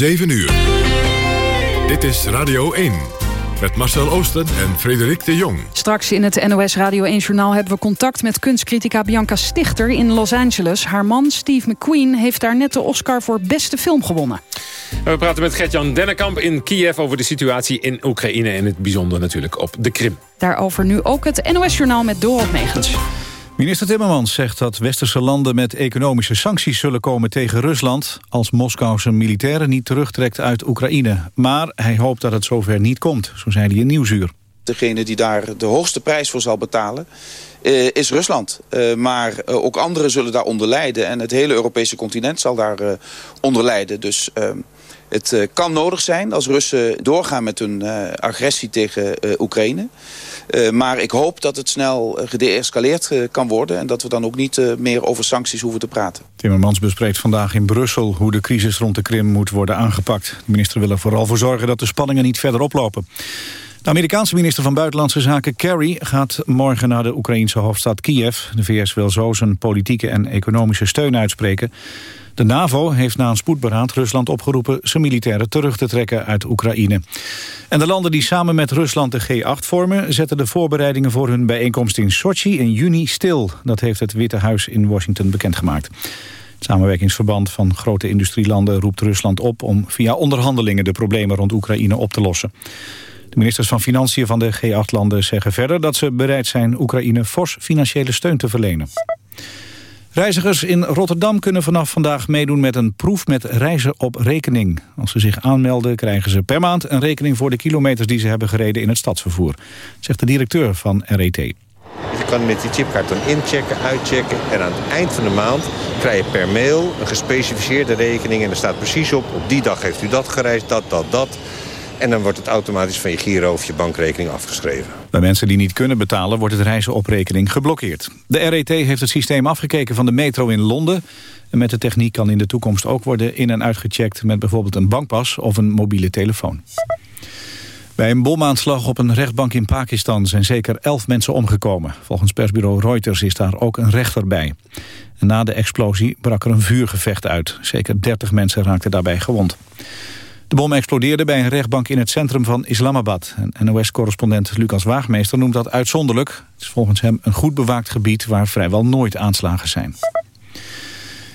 7 uur. Dit is Radio 1. Met Marcel Oosten en Frederik de Jong. Straks in het NOS Radio 1-journaal hebben we contact met kunstcritica Bianca Stichter in Los Angeles. Haar man Steve McQueen heeft daar net de Oscar voor beste film gewonnen. We praten met Gertjan Dennekamp in Kiev over de situatie in Oekraïne... en in het bijzonder natuurlijk op de Krim. Daarover nu ook het NOS-journaal met Dorot Megens. Minister Timmermans zegt dat westerse landen met economische sancties zullen komen tegen Rusland als Moskou zijn militairen niet terugtrekt uit Oekraïne. Maar hij hoopt dat het zover niet komt, zo zei hij in Nieuwsuur. Degene die daar de hoogste prijs voor zal betalen uh, is Rusland. Uh, maar uh, ook anderen zullen daar onder lijden en het hele Europese continent zal daar onder lijden. Dus het kan nodig zijn als Russen doorgaan met hun agressie tegen Oekraïne. Uh, maar ik hoop dat het snel gedeescaleerd kan worden... en dat we dan ook niet meer over sancties hoeven te praten. Timmermans bespreekt vandaag in Brussel... hoe de crisis rond de Krim moet worden aangepakt. De minister wil er vooral voor zorgen dat de spanningen niet verder oplopen. De Amerikaanse minister van Buitenlandse Zaken Kerry gaat morgen naar de Oekraïense hoofdstad Kiev. De VS wil zo zijn politieke en economische steun uitspreken. De NAVO heeft na een spoedberaad Rusland opgeroepen... zijn militairen terug te trekken uit Oekraïne. En de landen die samen met Rusland de G8 vormen... zetten de voorbereidingen voor hun bijeenkomst in Sochi in juni stil. Dat heeft het Witte Huis in Washington bekendgemaakt. Het samenwerkingsverband van grote industrielanden roept Rusland op... om via onderhandelingen de problemen rond Oekraïne op te lossen. De ministers van Financiën van de G8-landen zeggen verder... dat ze bereid zijn Oekraïne fors financiële steun te verlenen. Reizigers in Rotterdam kunnen vanaf vandaag meedoen met een proef met reizen op rekening. Als ze zich aanmelden krijgen ze per maand een rekening voor de kilometers die ze hebben gereden in het stadsvervoer. Zegt de directeur van RET. Je kan met die chipkaart dan inchecken, uitchecken en aan het eind van de maand krijg je per mail een gespecificeerde rekening en er staat precies op, op die dag heeft u dat gereisd, dat, dat, dat. En dan wordt het automatisch van je giro of je bankrekening afgeschreven. Bij mensen die niet kunnen betalen wordt het reizen op rekening geblokkeerd. De RET heeft het systeem afgekeken van de metro in Londen. En met de techniek kan in de toekomst ook worden in- en uitgecheckt... met bijvoorbeeld een bankpas of een mobiele telefoon. Bij een bomaanslag op een rechtbank in Pakistan zijn zeker elf mensen omgekomen. Volgens persbureau Reuters is daar ook een rechter bij. Na de explosie brak er een vuurgevecht uit. Zeker 30 mensen raakten daarbij gewond. De bom explodeerde bij een rechtbank in het centrum van Islamabad. NOS-correspondent Lucas Waagmeester noemt dat uitzonderlijk. Het is volgens hem een goed bewaakt gebied waar vrijwel nooit aanslagen zijn.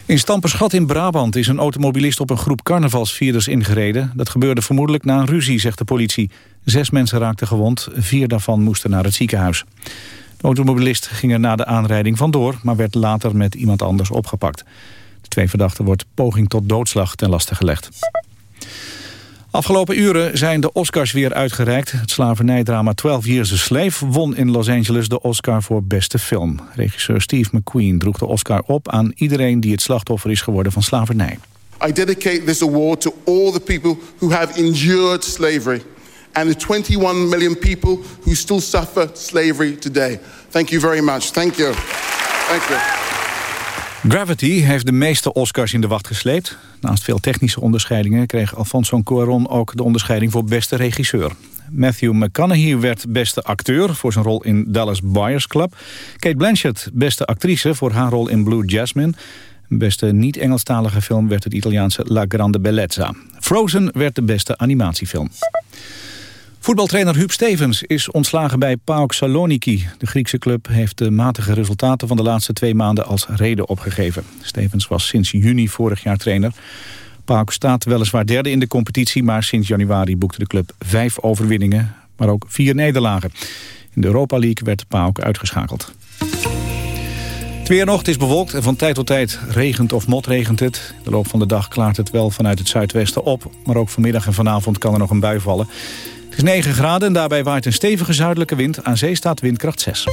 In Stamperschat in Brabant is een automobilist op een groep carnavalsvierders ingereden. Dat gebeurde vermoedelijk na een ruzie, zegt de politie. Zes mensen raakten gewond, vier daarvan moesten naar het ziekenhuis. De automobilist ging er na de aanrijding vandoor... maar werd later met iemand anders opgepakt. De twee verdachten wordt poging tot doodslag ten laste gelegd. Afgelopen uren zijn de Oscars weer uitgereikt. Het slavernijdrama 12 Years a Slave won in Los Angeles de Oscar voor beste film. Regisseur Steve McQueen droeg de Oscar op aan iedereen die het slachtoffer is geworden van slavernij. I dedicate this award to all the people who have endured slavery and the 21 million people who still suffer slavery today. Thank you very much. Thank you. Thank you. Gravity heeft de meeste Oscars in de wacht gesleept. Naast veel technische onderscheidingen kreeg Alfonso Cuarón ook de onderscheiding voor beste regisseur. Matthew McConaughey werd beste acteur voor zijn rol in Dallas Buyers Club. Kate Blanchett beste actrice voor haar rol in Blue Jasmine. Beste niet-Engelstalige film werd het Italiaanse La Grande Bellezza. Frozen werd de beste animatiefilm. Voetbaltrainer Huub Stevens is ontslagen bij PAOK Saloniki. De Griekse club heeft de matige resultaten van de laatste twee maanden als reden opgegeven. Stevens was sinds juni vorig jaar trainer. PAOK staat weliswaar derde in de competitie... maar sinds januari boekte de club vijf overwinningen, maar ook vier nederlagen. In de Europa League werd PAOK uitgeschakeld. Het weer nog, is bewolkt en van tijd tot tijd regent of motregent het. De loop van de dag klaart het wel vanuit het zuidwesten op. Maar ook vanmiddag en vanavond kan er nog een bui vallen. Het is 9 graden en daarbij waait een stevige zuidelijke wind. Aan zee staat windkracht 6.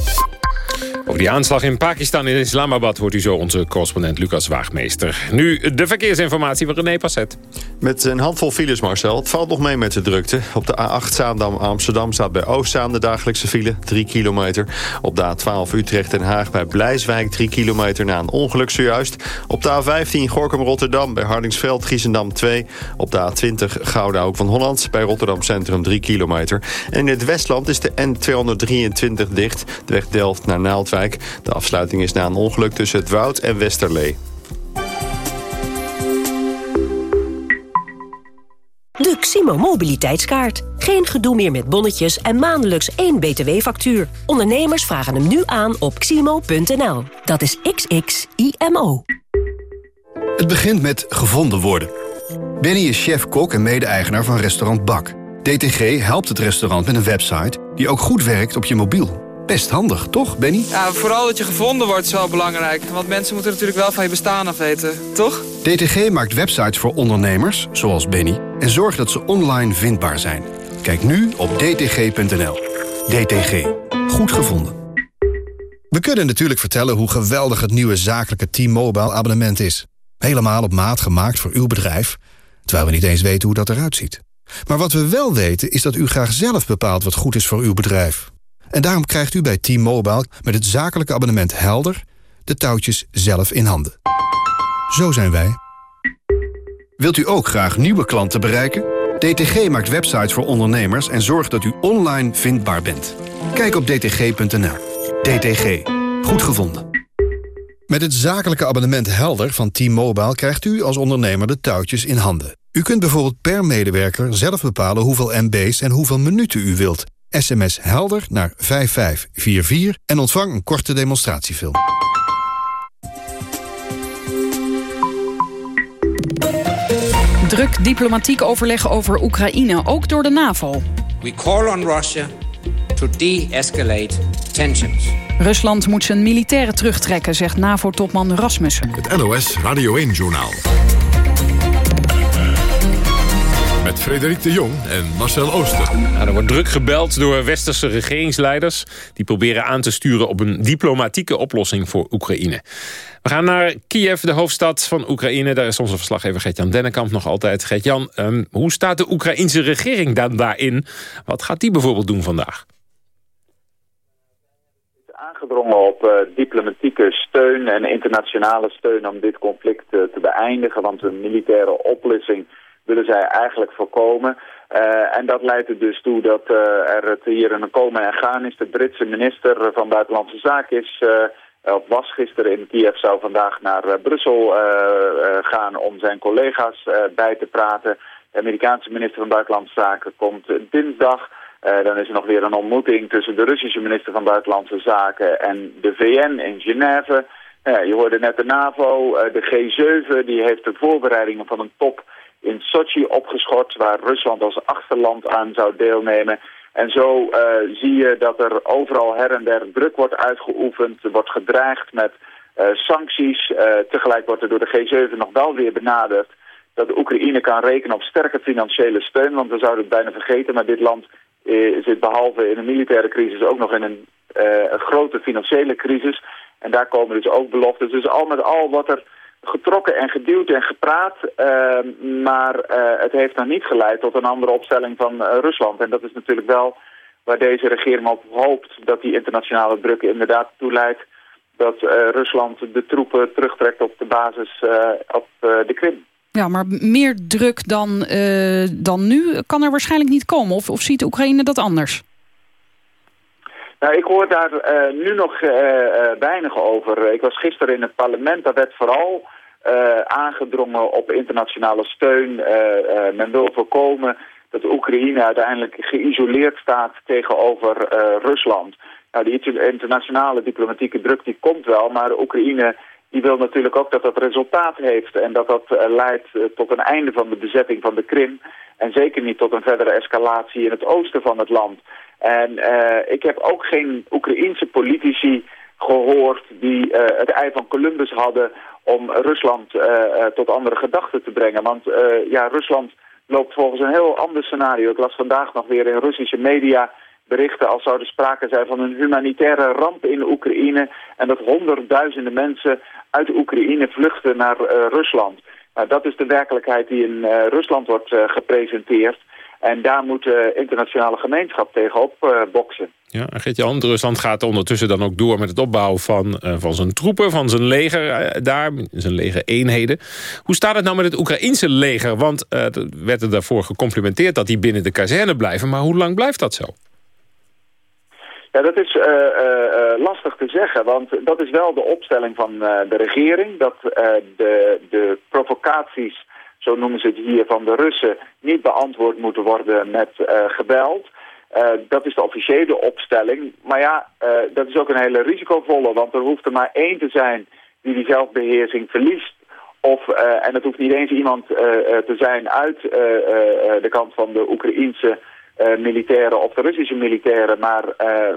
Over die aanslag in Pakistan in Islamabad hoort u zo onze correspondent Lucas Waagmeester. Nu de verkeersinformatie van René Passet. Met een handvol files, Marcel. Het valt nog mee met de drukte. Op de A8 Zaandam-Amsterdam staat bij Oostzaan de dagelijkse file, 3 kilometer. Op de A12 Utrecht-Den Haag bij Blijswijk, 3 kilometer na een ongeluk zojuist. Op de A15 Gorkum-Rotterdam bij Hardingsveld-Giessendam 2. Op de A20 Gouda ook van Holland bij Rotterdam Centrum 3 kilometer. En in het Westland is de N223 dicht, de weg Delft naar De afsluiting is na een ongeluk tussen het Woud en Westerlee. De Ximo Mobiliteitskaart. Geen gedoe meer met bonnetjes en maandelijks één btw-factuur. Ondernemers vragen hem nu aan op ximo.nl. Dat is XXIMO. Het begint met gevonden worden. Benny is chef-kok en mede-eigenaar van restaurant Bak. DTG helpt het restaurant met een website die ook goed werkt op je mobiel. Best handig, toch, Benny? Ja, vooral dat je gevonden wordt is wel belangrijk. Want mensen moeten natuurlijk wel van je bestaan af weten, toch? DTG maakt websites voor ondernemers, zoals Benny... en zorgt dat ze online vindbaar zijn. Kijk nu op dtg.nl. DTG. Goed gevonden. We kunnen natuurlijk vertellen hoe geweldig het nieuwe zakelijke T-Mobile abonnement is. Helemaal op maat gemaakt voor uw bedrijf, terwijl we niet eens weten hoe dat eruit ziet. Maar wat we wel weten is dat u graag zelf bepaalt wat goed is voor uw bedrijf. En daarom krijgt u bij T-Mobile met het zakelijke abonnement Helder... de touwtjes zelf in handen. Zo zijn wij. Wilt u ook graag nieuwe klanten bereiken? DTG maakt websites voor ondernemers en zorgt dat u online vindbaar bent. Kijk op dtg.nl. DTG. Goed gevonden. Met het zakelijke abonnement Helder van T-Mobile... krijgt u als ondernemer de touwtjes in handen. U kunt bijvoorbeeld per medewerker zelf bepalen hoeveel MB's en hoeveel minuten u wilt. SMS helder naar 5544 en ontvang een korte demonstratiefilm. Druk diplomatiek overleg over Oekraïne, ook door de NAVO. We call on Russia to de-escalate tensions. Rusland moet zijn militairen terugtrekken, zegt NAVO-topman Rasmussen. Het NOS Radio 1-journaal. Met Frederik de Jong en Marcel Ooster. Nou, er wordt druk gebeld door westerse regeringsleiders... die proberen aan te sturen op een diplomatieke oplossing voor Oekraïne. We gaan naar Kiev, de hoofdstad van Oekraïne. Daar is onze verslaggever Gert-Jan Dennekamp nog altijd. Gert-Jan, um, hoe staat de Oekraïnse regering dan daarin? Wat gaat die bijvoorbeeld doen vandaag? aangedrongen op uh, diplomatieke steun en internationale steun om dit conflict uh, te beëindigen. Want een militaire oplossing willen zij eigenlijk voorkomen. Uh, en dat leidt er dus toe dat uh, er het hier een komen en gaan is. De Britse minister van Buitenlandse Zaken is, uh, was gisteren in Kiev, zou vandaag naar Brussel gaan om zijn collega's bij te praten. De Amerikaanse minister van Buitenlandse Zaken komt dinsdag. dan is er nog weer een ontmoeting tussen de Russische minister van Buitenlandse Zaken en de VN in Genève. je hoorde net de NAVO, de G7, die heeft de voorbereidingen van een top in Sochi opgeschort, waar Rusland als achterland aan zou deelnemen. En zo uh, zie je dat er overal her en der druk wordt uitgeoefend, wordt gedreigd met uh, sancties. Uh, tegelijk wordt er door de G7 nog wel weer benaderd dat de Oekraïne kan rekenen op sterke financiële steun. Want we zouden het bijna vergeten, maar dit land zit behalve in een militaire crisis ook nog in een, een grote financiële crisis. En daar komen dus ook beloftes. Dus al met al wat er getrokken en geduwd en gepraat, uh, maar uh, het heeft nog niet geleid tot een andere opstelling van uh, Rusland. En dat is natuurlijk wel waar deze regering op hoopt dat die internationale druk inderdaad toeleidt dat Rusland de troepen terugtrekt op de basis op de Krim. Ja, maar meer druk dan, dan nu kan er waarschijnlijk niet komen. Of, of ziet Oekraïne dat anders? Nou, ik hoor daar uh, nu nog uh, uh, weinig over. Ik was gisteren in het parlement, daar werd vooral aangedrongen op internationale steun. men wil voorkomen dat Oekraïne uiteindelijk geïsoleerd staat tegenover Rusland. Nou, die internationale diplomatieke druk die komt wel, maar Oekraïne die wil natuurlijk ook dat dat resultaat heeft en dat dat leidt tot een einde van de bezetting van de Krim. En zeker niet tot een verdere escalatie in het oosten van het land. En uh, ik heb ook geen Oekraïense politici gehoord die het ei van Columbus hadden om Rusland tot andere gedachten te brengen. Want ja, Rusland loopt volgens een heel ander scenario. Ik las vandaag nog weer in Russische media als zou er sprake zijn van een humanitaire ramp in Oekraïne en dat honderdduizenden mensen uit Oekraïne vluchten naar Rusland. Nou, dat is de werkelijkheid die in Rusland wordt gepresenteerd. En daar moet de internationale gemeenschap tegenop uh, boksen. Ja, Geert-Jan, Rusland gaat ondertussen dan ook door met het opbouwen van, van zijn troepen, van zijn leger daar, zijn leger eenheden. Hoe staat het nou met het Oekraïense leger? Want er werd er daarvoor gecomplimenteerd dat die binnen de kazerne blijven, maar hoe lang blijft dat zo? Ja, dat is lastig te zeggen, want dat is wel de opstelling van de regering, dat de, de provocaties zo noemen ze het hier, van de Russen niet beantwoord moeten worden met geweld. dat is de officiële opstelling. Maar ja, dat is ook een hele risicovolle, want er hoeft er maar één te zijn die die zelfbeheersing verliest. Of, en het hoeft niet eens iemand te zijn uit de kant van de Oekraïense uh, militairen of de Russische militairen, maar uh,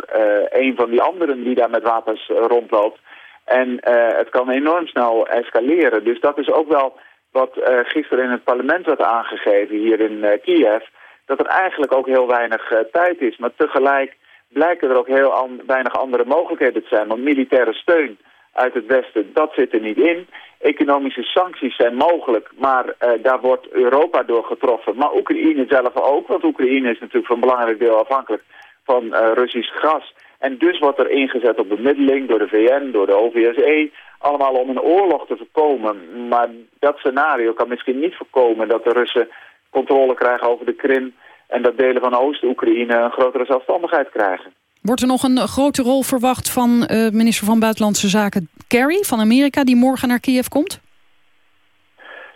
een van die anderen die daar met wapens rondloopt. En het kan enorm snel escaleren. Dus dat is ook wel wat gisteren in het parlement werd aangegeven hier in Kiev. Dat er eigenlijk ook heel weinig tijd is. Maar tegelijk blijken er ook heel weinig andere mogelijkheden te zijn. Want militaire steun uit het Westen, dat zit er niet in. Economische sancties zijn mogelijk, maar uh, daar wordt Europa door getroffen. Maar Oekraïne zelf ook, want Oekraïne is natuurlijk voor een belangrijk deel afhankelijk van uh, Russisch gas. En dus wordt er ingezet op bemiddeling door de VN, door de OVSE, allemaal om een oorlog te voorkomen. Maar dat scenario kan misschien niet voorkomen dat de Russen controle krijgen over de Krim en dat delen van Oost-Oekraïne een grotere zelfstandigheid krijgen. Wordt er nog een grote rol verwacht van uh, minister van Buitenlandse Zaken Kerry van Amerika... die morgen naar Kiev komt?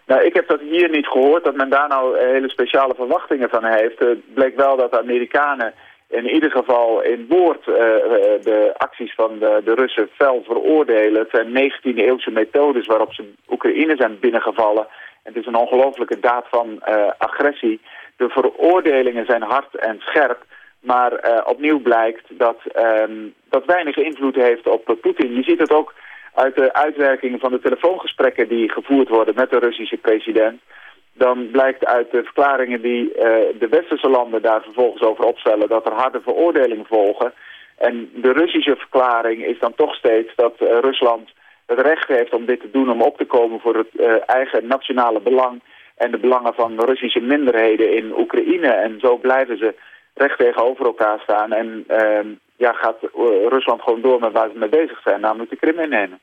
Nou, ik heb dat hier niet gehoord, dat men daar nou hele speciale verwachtingen van heeft. Het bleek wel dat de Amerikanen in ieder geval in woord de acties van de, de, Russen fel veroordelen. Het zijn 19e-eeuwse methodes waarop ze Oekraïne zijn binnengevallen. En het is een ongelofelijke daad van agressie. De veroordelingen zijn hard en scherp. Maar uh, opnieuw blijkt dat um, dat weinig invloed heeft op Poetin. Je ziet het ook uit de uitwerkingen van de telefoongesprekken die gevoerd worden met de Russische president. Dan blijkt uit de verklaringen die uh, de westerse landen daar vervolgens over opstellen dat er harde veroordelingen volgen. En de Russische verklaring is dan toch steeds dat Rusland het recht heeft om dit te doen, om op te komen voor het eigen nationale belang en de belangen van Russische minderheden in Oekraïne. En zo blijven ze recht tegenover elkaar staan. En uh, ja, gaat uh, Rusland gewoon door met waar ze mee bezig zijn, namelijk de Krim innemen.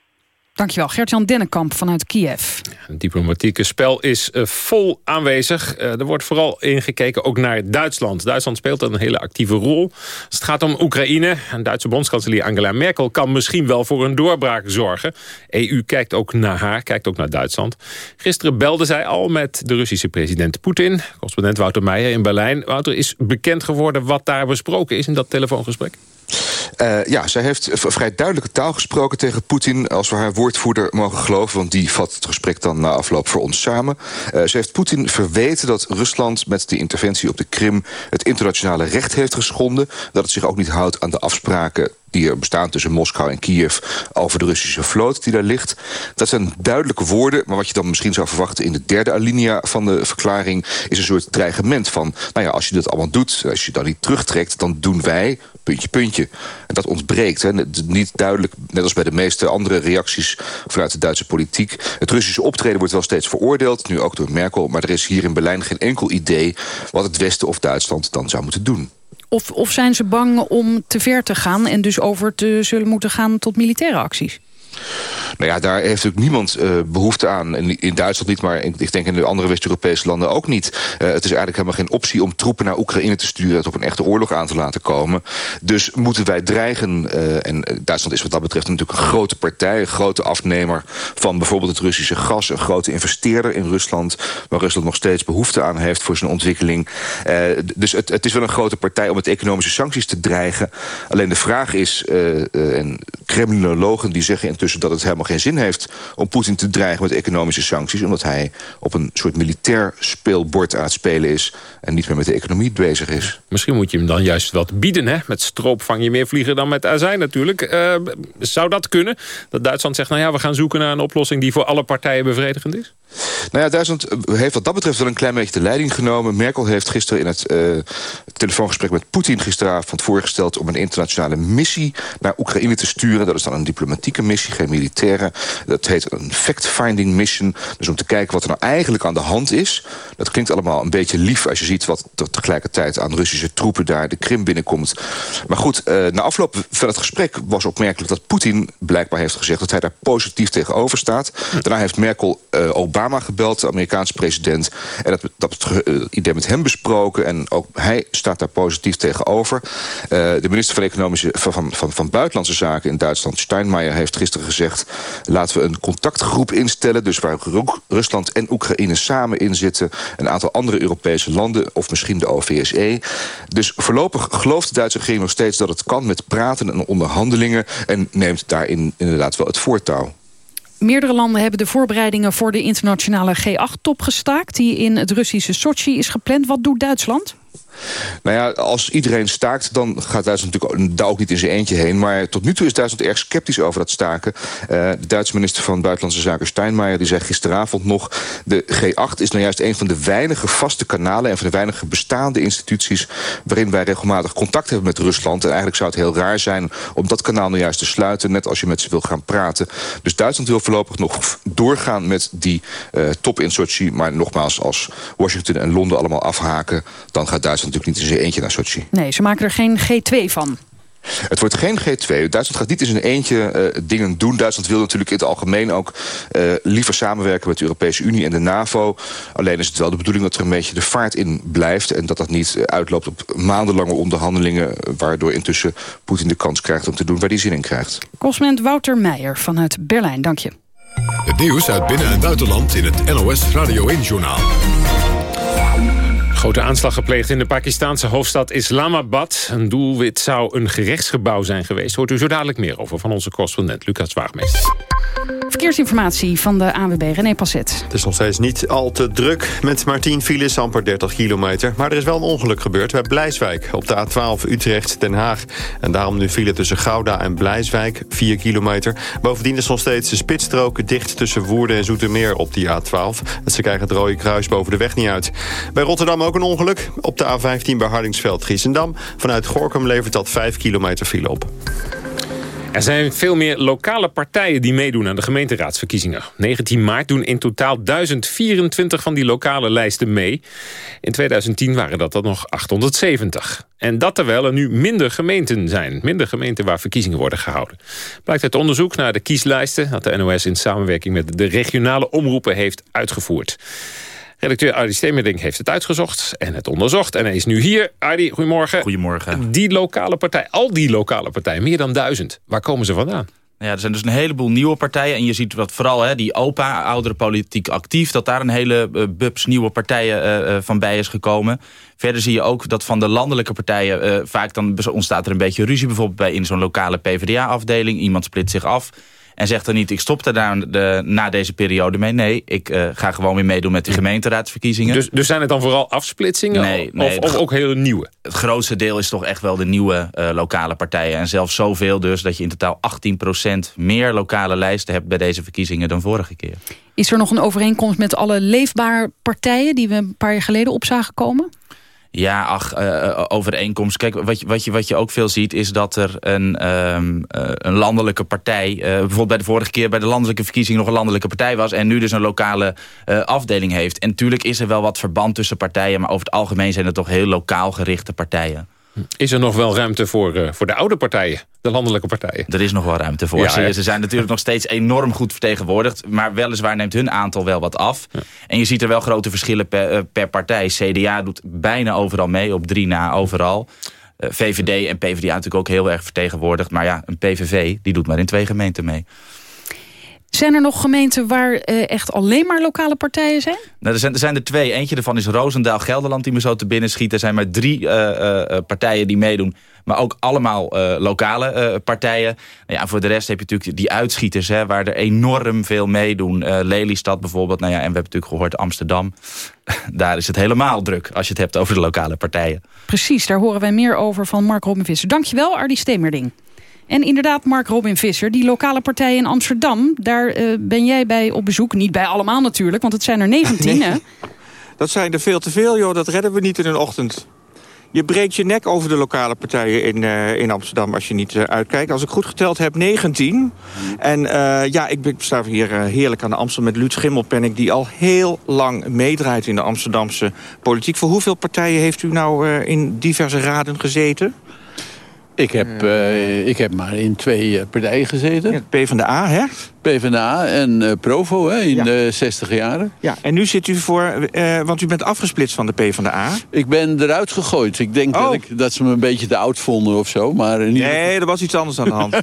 Dankjewel, Gert-Jan Dennekamp vanuit Kiev. Het diplomatieke spel is uh, vol aanwezig. Uh, er wordt vooral ingekeken ook naar Duitsland. Duitsland speelt een hele actieve rol. Als het gaat om Oekraïne, en Duitse bondskanselier Angela Merkel... kan misschien wel voor een doorbraak zorgen. EU kijkt ook naar haar, kijkt ook naar Duitsland. Gisteren belde zij al met de Russische president Poetin. Correspondent Wouter Meijer in Berlijn. Wouter, is bekend geworden wat daar besproken is in dat telefoongesprek? Uh, ja, zij heeft vrij duidelijke taal gesproken tegen Poetin... als we haar woordvoerder mogen geloven... want die vat het gesprek dan na afloop voor ons samen. Uh, ze heeft Poetin verweten dat Rusland met de interventie op de Krim... het internationale recht heeft geschonden. Dat het zich ook niet houdt aan de afspraken die er bestaan tussen Moskou en Kiev... over de Russische vloot die daar ligt. Dat zijn duidelijke woorden, maar wat je dan misschien zou verwachten... in de derde alinea van de verklaring is een soort dreigement van... nou ja, als je dat allemaal doet, als je dan niet terugtrekt... dan doen wij, puntje, puntje. En dat ontbreekt. Hè. Niet duidelijk, net als bij de meeste andere reacties vanuit de Duitse politiek. Het Russische optreden wordt wel steeds veroordeeld, nu ook door Merkel... maar er is hier in Berlijn geen enkel idee... wat het Westen of Duitsland dan zou moeten doen. Of, of zijn ze bang om te ver te gaan en dus over te zullen moeten gaan tot militaire acties? Nou ja, daar heeft ook niemand uh, behoefte aan. In, in, Duitsland niet, maar in, ik denk in de andere West-Europese landen ook niet. Uh, het is eigenlijk helemaal geen optie om troepen naar Oekraïne te sturen... het op een echte oorlog aan te laten komen. Dus moeten wij dreigen... Uh, en Duitsland is wat dat betreft natuurlijk een grote partij... een grote afnemer van bijvoorbeeld het Russische gas... een grote investeerder in Rusland... waar Rusland nog steeds behoefte aan heeft voor zijn ontwikkeling. dus het, het, is wel een grote partij om met economische sancties te dreigen. Alleen de vraag is, en Kremlinologen die zeggen intussen dat het helemaal geen zin heeft om Poetin te dreigen met economische sancties... omdat hij op een soort militair speelbord aan het spelen is... en niet meer met de economie bezig is. Misschien moet je hem dan juist wat bieden. Hè? Met stroop vang je meer vliegen dan met azijn natuurlijk. Uh, zou dat kunnen? Dat Duitsland zegt, nou ja, we gaan zoeken naar een oplossing... die voor alle partijen bevredigend is? Nou ja, Duitsland eh, heeft wat dat betreft wel een klein beetje de leiding genomen. Merkel heeft gisteren in het uh, telefoongesprek met Poetin gisteravond voorgesteld... om een internationale missie naar Oekraïne te sturen. Dat is dan een diplomatieke missie, geen militaire. Dat heet een fact-finding mission. Dus om te kijken wat er nou eigenlijk aan de hand is. Dat klinkt allemaal een beetje lief als je ziet... wat er tegelijkertijd aan Russische troepen daar de Krim binnenkomt. Maar goed, uh, na afloop van het gesprek was opmerkelijk dat Poetin blijkbaar heeft gezegd... dat hij daar positief tegenover staat. Daarna heeft Merkel uh, Obama gebeld, de Amerikaanse president. En dat, dat idee met hem besproken. En ook hij staat daar positief tegenover. de minister van, Economische, van, van, van Buitenlandse Zaken in Duitsland, Steinmeier, heeft gisteren gezegd... laten we een contactgroep instellen, dus waar Rusland en Oekraïne samen in zitten. Een aantal andere Europese landen, of misschien de OVSE. Dus voorlopig gelooft de Duitse regering nog steeds dat het kan met praten en onderhandelingen... en neemt daarin inderdaad wel het voortouw. Meerdere landen hebben de voorbereidingen voor de internationale G8-top gestaakt... die in het Russische Sochi is gepland. Wat doet Duitsland? Nou ja, als iedereen staakt, dan gaat Duitsland natuurlijk daar ook niet in zijn eentje heen. Maar tot nu toe is Duitsland erg sceptisch over dat staken. Uh, de Duitse minister van Buitenlandse Zaken Steinmeier... die zei gisteravond nog... de G8 is nou juist een van de weinige vaste kanalen... en van de weinige bestaande instituties... waarin wij regelmatig contact hebben met Rusland. En eigenlijk zou het heel raar zijn om dat kanaal nou juist te sluiten... net als je met ze wil gaan praten. Dus Duitsland wil voorlopig nog doorgaan met die uh, top in Sochi. Maar nogmaals, als Washington en Londen allemaal afhaken... dan gaat Duitsland natuurlijk niet in zijn eentje naar Sochi. Nee, ze maken er geen G2 van. Het wordt geen G2. Duitsland gaat niet in zijn eentje uh, dingen doen. Duitsland wil natuurlijk in het algemeen ook uh, liever samenwerken met de Europese Unie en de NAVO. Alleen is het wel de bedoeling dat er een beetje de vaart in blijft... en dat dat niet uitloopt op maandenlange onderhandelingen... waardoor intussen Poetin de kans krijgt om te doen waar hij zin in krijgt. Correspondent Wouter Meijer vanuit Berlijn, dank je. Het nieuws uit binnen- en buitenland in het NOS Radio 1-journaal. Grote aanslag gepleegd in de Pakistanse hoofdstad Islamabad. Een doelwit zou een gerechtsgebouw zijn geweest. Hoort u zo dadelijk meer over van onze correspondent Lucas Waagmeester. Verkeersinformatie van de ANWB René Passet. Het is nog steeds niet al te druk met maar 10 files, amper 30 kilometer. Maar er is wel een ongeluk gebeurd bij Blijswijk op de A12 Utrecht-Den Haag. En daarom nu file tussen Gouda en Blijswijk, 4 kilometer. Bovendien is nog steeds de spitsstroken dicht tussen Woerden en Zoetermeer op die A12. Ze krijgen het rode kruis boven de weg niet uit. Bij Rotterdam ook een ongeluk op de A15 bij Hardingsveld-Giessendam. Vanuit Gorkum levert dat 5 kilometer file op. Er zijn veel meer lokale partijen die meedoen aan de gemeenteraadsverkiezingen. 19 maart doen in totaal 1024 van die lokale lijsten mee. In 2010 waren dat dan nog 870. En dat terwijl er nu minder gemeenten zijn. Minder gemeenten waar verkiezingen worden gehouden. Blijkt uit onderzoek naar de kieslijsten... dat de NOS in samenwerking met de regionale omroepen heeft uitgevoerd. Redacteur Ardi Stemerding heeft het uitgezocht en het onderzocht. En hij is nu hier. Ardi, goedemorgen. Goedemorgen. Die lokale partij, al die lokale partijen, meer dan duizend. Waar komen ze vandaan? Ja, er zijn dus een heleboel nieuwe partijen. En je ziet wat vooral hè, die OPA, oudere politiek actief... dat daar een hele uh, bubs nieuwe partijen uh, van bij is gekomen. Verder zie je ook dat van de landelijke partijen... Uh, vaak dan ontstaat er een beetje ruzie. Bijvoorbeeld bij in zo'n lokale PvdA-afdeling. Iemand split zich af. En zegt dan niet, ik stop er daar de, na deze periode mee. Nee, ik uh, ga gewoon weer meedoen met de gemeenteraadsverkiezingen. Dus, dus zijn het dan vooral afsplitsingen? Nee, nee of, of, ook hele nieuwe? Het grootste deel is toch echt wel de nieuwe uh, lokale partijen. En zelfs zoveel dus dat je in totaal 18% meer lokale lijsten hebt bij deze verkiezingen dan vorige keer. Is er nog een overeenkomst met alle leefbare partijen die we een paar jaar geleden op zagen komen? Ja, ach, uh, overeenkomst. Kijk, wat je, wat, je, wat je ook veel ziet is dat er een, um, uh, een landelijke partij... Bijvoorbeeld bij de vorige keer bij de landelijke verkiezing nog een landelijke partij was... en nu dus een lokale afdeling heeft. En natuurlijk is er wel wat verband tussen partijen... maar over het algemeen zijn het toch heel lokaal gerichte partijen. Is er nog wel ruimte voor, uh, voor de oude partijen, de landelijke partijen? Er is nog wel ruimte voor. Ja, ze, ze, zijn natuurlijk nog steeds enorm goed vertegenwoordigd. Maar weliswaar neemt hun aantal wel wat af. Ja. En je ziet er wel grote verschillen per, uh, per, partij. CDA doet bijna overal mee, op drie na overal. Uh, VVD en PvdA natuurlijk ook heel erg vertegenwoordigd. Maar ja, een PVV die doet maar in twee gemeenten mee. Zijn er nog gemeenten waar uh, echt alleen maar lokale partijen zijn? Nou, er, zijn, er zijn er twee. Eentje daarvan is Roosendaal, Gelderland, die me zo te binnen schiet. Er zijn maar drie uh, uh, partijen die meedoen. Maar ook allemaal lokale partijen. Nou ja, voor de rest heb je natuurlijk die uitschieters... Hè, waar er enorm veel meedoen. Lelystad bijvoorbeeld. Nou ja, en we hebben natuurlijk gehoord Amsterdam. daar is het helemaal druk als je het hebt over de lokale partijen. Precies, daar horen wij meer over van Mark Robin Visser. Dankjewel, Ardi Stemerding. En inderdaad, Mark Robin Visser, die lokale partij in Amsterdam... daar uh, ben jij bij op bezoek. Niet bij allemaal natuurlijk, want het zijn er 19, nee. hè? Dat zijn er veel te veel, joh. Dat redden we niet in een ochtend. Je breekt je nek over de lokale partijen in, uh, in Amsterdam als je niet uh, uitkijkt. Als ik goed geteld heb, 19. En uh, ja, ik, ik sta hier heerlijk aan de Amstel met Luut Schimmelpennik... die al heel lang meedraait in de Amsterdamse politiek. Voor hoeveel partijen heeft u nou in diverse raden gezeten? Ik heb, uh, ik heb maar in twee eh, partijen gezeten. Ja, PvdA, hè? PvdA en uh, Provo hè, in de 60 jaren. Ja, en nu zit u voor... want u bent afgesplitst van de PvdA. Ik ben eruit gegooid. Ik denk oh. dat, ik, dat ze me een beetje te oud vonden of zo. Maar in ieder... Nee, er was iets anders aan de hand.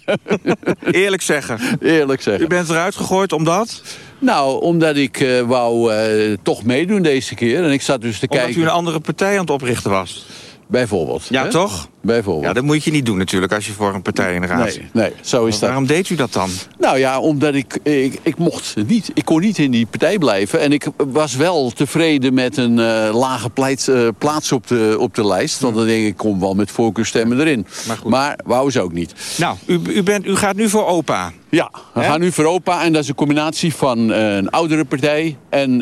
Eerlijk zeggen. Eerlijk zeggen. U bent eruit gegooid omdat... Nou, omdat ik uh, wou uh, toch meedoen deze keer. En ik zat dus te omdat kijken... u een andere partij aan het oprichten was? Bijvoorbeeld. Ja, hè? toch? Bijvoorbeeld. Ja, dat moet je niet doen natuurlijk als je voor een partij in de raad nee, zit. Nee, zo is dat. Waarom deed u dat dan? Nou ja, omdat ik, ik, ik mocht niet, ik kon niet in die partij blijven. En ik was wel tevreden met een uh, lage pleit, uh, plaats op de, op de lijst. Want dan denk ik, ik kom wel met voorkeurstemmen erin. Maar, goed. maar wou ze ook niet. Nou, u, u, bent, u gaat nu voor OPA. Ja, we He? gaan nu voor OPA. En dat is een combinatie van uh, een oudere partij en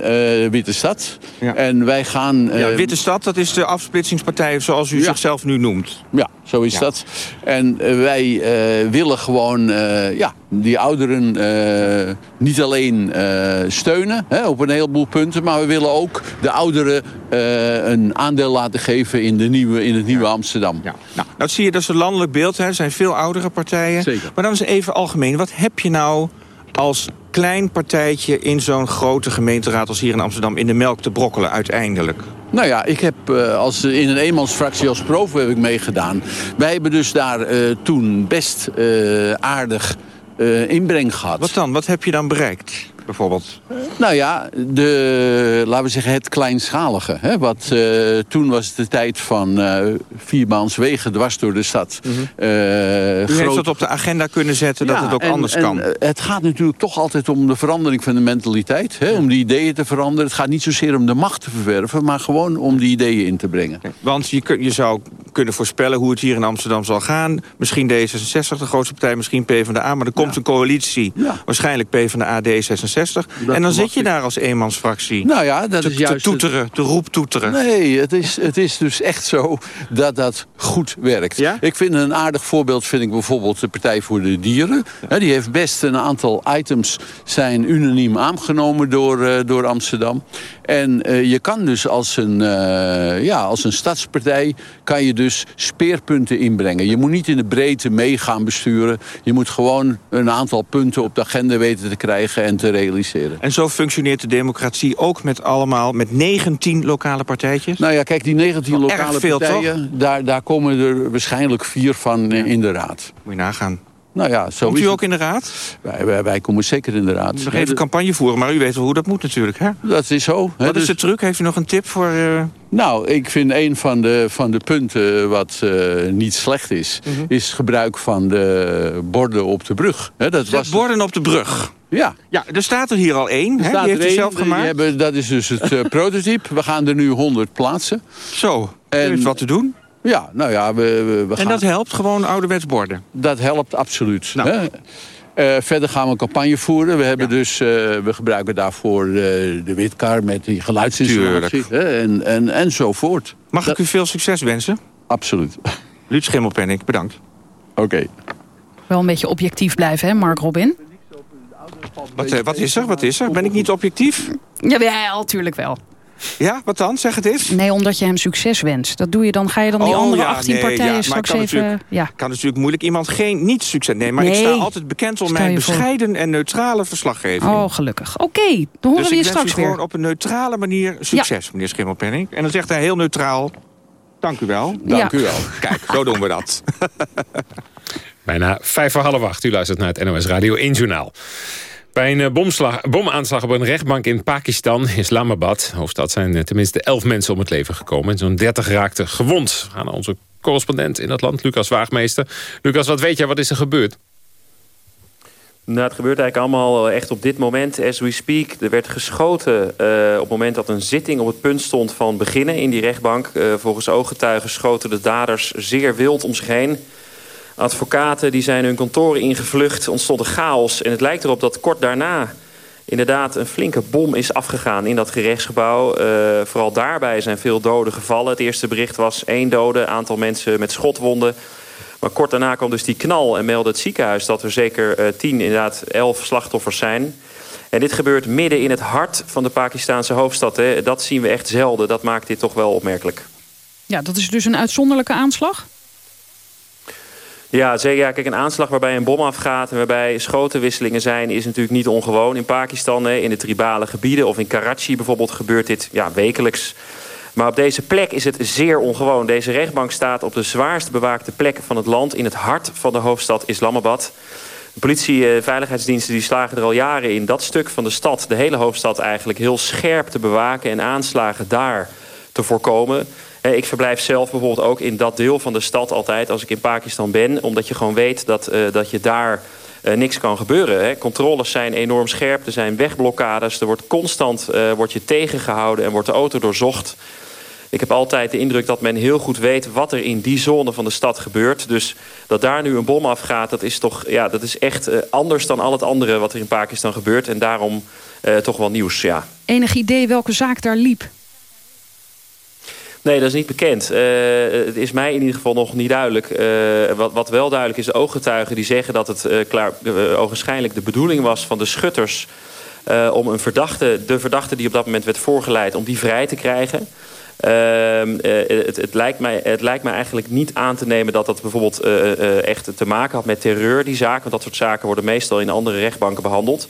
Witte Stad. Ja. En wij gaan... ja, Witte Stad, dat is de afsplitsingspartij zoals u ja. zichzelf nu noemt. Ja, zo is Ja. dat. En eh, wij eh, willen gewoon eh, ja, die ouderen niet alleen steunen hè, op een heleboel punten... maar we willen ook de ouderen een aandeel laten geven in, de nieuwe, in het nieuwe Amsterdam. Ja. Nou, dat zie je, dat is een landelijk beeld. Hè. Er zijn veel oudere partijen. Zeker. Maar dan is even algemeen. Wat heb je nou als klein partijtje in zo'n grote gemeenteraad als hier in Amsterdam... in de melk te brokkelen uiteindelijk? Nou ja, ik heb uh, als, in een eenmansfractie als provo heb ik meegedaan. Wij hebben dus daar uh, toen best uh, aardig inbreng gehad. Wat dan? Wat heb je dan bereikt? Bijvoorbeeld? Nou ja, de, laten we zeggen het kleinschalige. Hè? Wat, uh, toen was het de tijd van uh, vierbaanswegen dwars door de stad. Mm -hmm. uh, U groot... heeft dat op de agenda kunnen zetten dat het ook en, anders en, kan. het gaat natuurlijk toch altijd om de verandering van de mentaliteit. Hè? Om die ideeën te veranderen. Het gaat niet zozeer om de macht te verwerven, maar gewoon om die ideeën in te brengen. Want je, je zou kunnen voorspellen hoe het hier in Amsterdam zal gaan. Misschien D66, de grootste partij, misschien PvdA. Maar er komt een coalitie, waarschijnlijk PvdA, D66. Dat en dan zit je ik. daar als eenmansfractie. Nou ja, dat te, is juist te toeteren, te roeptoeteren. Nee, het is, het is dus echt zo dat dat goed werkt. Ja? Ik vind een aardig voorbeeld vind ik bijvoorbeeld de Partij voor de Dieren. Ja. die heeft best een aantal items zijn unaniem aangenomen door, uh, door Amsterdam. En uh, je kan dus als een, uh, ja, als een stadspartij kan je dus speerpunten inbrengen. Je moet niet in de breedte mee gaan besturen. Je moet gewoon een aantal punten op de agenda weten te krijgen en te realiseren. En zo functioneert de democratie ook met allemaal, met 19 lokale partijtjes? Nou ja, kijk, die 19 Wel lokale veel, partijen, daar, daar komen er waarschijnlijk vier van ja. in de raad. Moet je nagaan. Nou ja, zo Komt u ook in de raad? Wij, wij, wij, komen zeker in de raad. Nog even campagne voeren, maar u weet wel hoe dat moet natuurlijk, hè? Dat is zo. Wat hè? is de truc? Heeft u nog een tip voor... Uh... Nou, ik vind een van de, van de punten wat uh, niet slecht is... Mm -hmm. is gebruik van de borden op de brug. Hè, dat de was borden op de brug? Ja. Ja, er staat er hier al één. Hè? Die heeft u zelf gemaakt. Hebben, dat is dus het uh, prototype. We gaan er nu 100 plaatsen. Zo, en, wat te doen. Ja, nou ja, we, we, we En gaan... dat helpt gewoon ouderwets borden? Dat helpt absoluut. Nou. Hè? Uh, verder gaan we een campagne voeren. We, hebben ja. dus, uh, we gebruiken daarvoor uh, de witkar met die geluidsinstallatie. Hè? En, en, enzovoort. Mag dat... ik u veel succes wensen? Absoluut. Luut Schimmelpenning, bedankt. Oké. Okay. Wel een beetje objectief blijven, hè, Mark Robin? Wat, wat is er? Wat is er? Ben ik niet objectief? Ja, ja natuurlijk wel. Ja, wat dan? Zeg het eens. Nee, omdat je hem succes wenst. Dat doe je dan. Ga je dan die oh, andere ja, 18 nee, partijen ja, straks kan even... Ja. kan natuurlijk moeilijk iemand geen niet succes nemen. Maar nee. ik sta altijd bekend om mijn voor. bescheiden en neutrale verslaggeving. Oh, gelukkig. Oké, okay, dan horen dus we je ik straks wens u weer. gewoon op een neutrale manier succes, ja. meneer Schimmelpenning. En dan zegt hij heel neutraal... Dank u wel. Dank ja. u wel. Kijk, zo doen we dat. Bijna vijf voor half acht. U luistert naar het NOS Radio 1 Journaal. Bij een bomslag, bomaanslag op een rechtbank in Pakistan, Islamabad, hoofdstad, zijn tenminste elf mensen om het leven gekomen. Zo'n dertig raakten gewond. Naar onze correspondent in dat land, Lucas Waagmeester. Lucas, wat weet jij, wat is er gebeurd? Nou, het gebeurt eigenlijk allemaal echt op dit moment, as we speak. Er werd geschoten uh, op het moment dat een zitting op het punt stond van beginnen in die rechtbank. Volgens ooggetuigen schoten de daders zeer wild om zich heen. Advocaten die zijn hun kantoren ingevlucht, ontstond een chaos. En het lijkt erop dat kort daarna inderdaad een flinke bom is afgegaan in dat gerechtsgebouw. Uh, vooral daarbij zijn veel doden gevallen. Het eerste bericht was één dode, aantal mensen met schotwonden. Maar kort daarna kwam dus die knal en meldde het ziekenhuis... dat er zeker uh, tien, inderdaad elf slachtoffers zijn. En dit gebeurt midden in het hart van de Pakistanse hoofdstad. Hè. Dat zien we echt zelden. Dat maakt dit toch wel opmerkelijk. Ja, dat is dus een uitzonderlijke aanslag? Ja, zeker. Ja, kijk, een aanslag waarbij een bom afgaat en waarbij schotenwisselingen zijn, is natuurlijk niet ongewoon. In Pakistan, in de tribale gebieden of in Karachi bijvoorbeeld, gebeurt dit ja, wekelijks. Maar op deze plek is het zeer ongewoon. Deze rechtbank staat op de zwaarst bewaakte plek van het land... in het hart van de hoofdstad Islamabad. De politie en veiligheidsdiensten die slagen er al jaren in... dat stuk van de stad, de hele hoofdstad eigenlijk... heel scherp te bewaken en aanslagen daar te voorkomen. Ik verblijf zelf bijvoorbeeld ook in dat deel van de stad altijd... als ik in Pakistan ben, omdat je gewoon weet dat, uh, dat je daar... Uh, niks kan gebeuren. Hè. Controles zijn enorm scherp, er zijn wegblokkades... er wordt constant wordt je tegengehouden en wordt de auto doorzocht... Ik heb altijd de indruk dat men heel goed weet wat er in die zone van de stad gebeurt. Dus dat daar nu een bom afgaat, dat is toch ja, dat is echt anders dan al het andere wat er in Pakistan gebeurt. En daarom toch wel nieuws, ja. Enig idee welke zaak daar liep? Nee, dat is niet bekend. Uh, het is mij in ieder geval nog niet duidelijk. Uh, wat, wat, wel duidelijk is, de ooggetuigen die zeggen dat het uh, klaar, ogenschijnlijk de bedoeling was van de schutters... om een verdachte, de verdachte die op dat moment werd voorgeleid, om die vrij te krijgen. Uh, het, het, lijkt mij, het lijkt mij eigenlijk niet aan te nemen dat dat bijvoorbeeld echt te maken had met terreur, die zaken. Want dat soort zaken worden meestal in andere rechtbanken behandeld.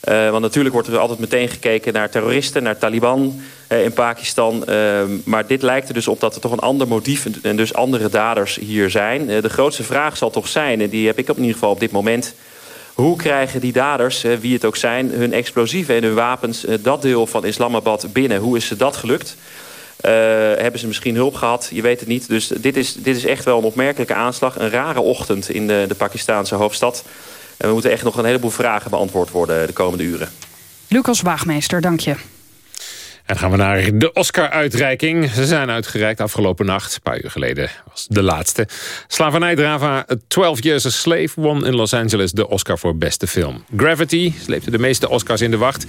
Want natuurlijk wordt er altijd meteen gekeken naar terroristen, naar Taliban in Pakistan. Ehm, maar dit lijkt er dus op dat er toch een ander motief en dus andere daders hier zijn. de grootste vraag zal toch zijn, en die heb ik op in ieder geval op dit moment... Hoe krijgen die daders, wie het ook zijn, hun explosieven en hun wapens... dat deel van Islamabad binnen? Hoe is ze dat gelukt? Hebben ze misschien hulp gehad? Je weet het niet. Dus dit is, dit is echt wel een opmerkelijke aanslag. Een rare ochtend in de, de Pakistaanse hoofdstad. En we moeten echt nog een heleboel vragen beantwoord worden de komende uren. Lucas Waagmeester, dank je. En dan gaan we naar de Oscar-uitreiking. Ze zijn uitgereikt afgelopen nacht. Een paar uur geleden was de laatste. Slavernijdrava 12 Years a Slave won in Los Angeles de Oscar voor beste film. Gravity sleepte de meeste Oscars in de wacht.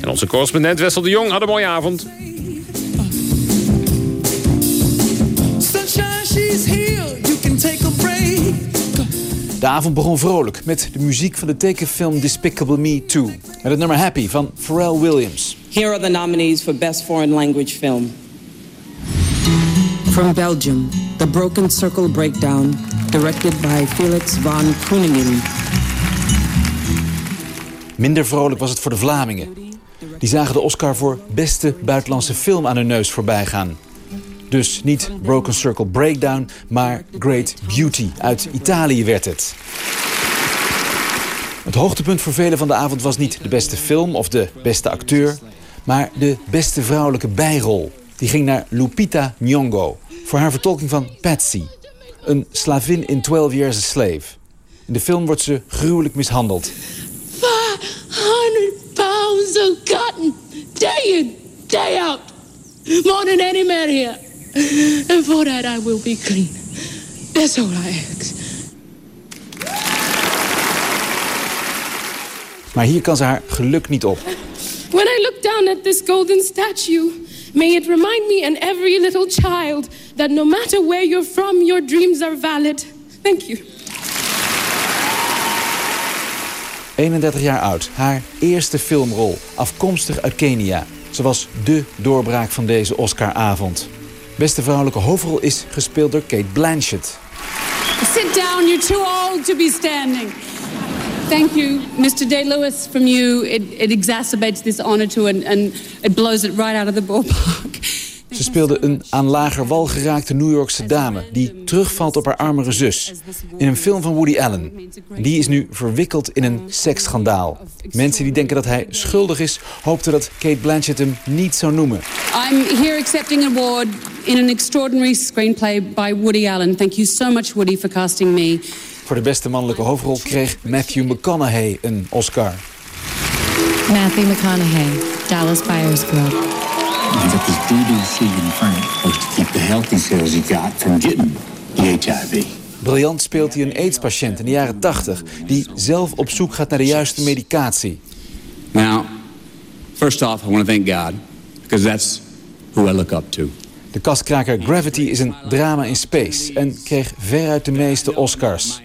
En onze correspondent Wessel de Jong had een mooie avond. De avond begon vrolijk met de muziek van de tekenfilm Despicable Me 2. Met het nummer Happy van Pharrell Williams. Here are the nominees for Best Foreign Language Film. From Belgium, The Broken Circle Breakdown, directed by Felix van Koeningen. Minder vrolijk was het voor de Vlamingen. Die zagen de Oscar voor beste buitenlandse film aan hun neus voorbij gaan. Dus niet Broken Circle Breakdown, maar Great Beauty. Uit Italië werd het. Het hoogtepunt voor velen van de avond was niet de beste film of de beste acteur... maar de beste vrouwelijke bijrol. Die ging naar Lupita Nyong'o voor haar vertolking van Patsy. Een slavin in 12 Years a Slave. In de film wordt ze gruwelijk mishandeld. 500 pounds of cotton, day in, day out. More than any man here. And for that I will be clean. That's all I ask. Maar hier kan ze haar geluk niet op. When I look down at this golden statue, may it remind me and every little child that no matter where you're from, your dreams are valid. Thank you. 31 jaar oud, haar eerste filmrol, afkomstig uit Kenia. Ze was dé doorbraak van deze Oscaravond. Beste vrouwelijke hoofdrol is gespeeld door Kate Blanchett. Sit down, you're too old to be standing. Thank you, Mr. Day-Lewis, from you. It, it exacerbates this honor to and it blows it right out of the ballpark. Ze speelde een aan lager wal geraakte New Yorkse dame... die terugvalt op haar armere zus. In een film van Woody Allen. Die is nu verwikkeld in een seksschandaal. Mensen die denken dat hij schuldig is... hoopten dat Kate Blanchett hem niet zou noemen. I'm here accepting an award in an extraordinary screenplay by Woody Allen. Thank you so much, Woody, for casting me. Voor de beste mannelijke hoofdrol kreeg Matthew McConaughey een Oscar. Matthew McConaughey, Dallas Buyers Club. That this seed in front was to keep the healthy cells you got from getting the HIV. Briljant speelt hij een AIDS-patiënt in de jaren 80... die zelf op zoek gaat naar de juiste medicatie. Now, first off, I want to thank God... because that's who I look up to. De kastkraker Gravity is een drama in space... en kreeg veruit de meeste Oscars.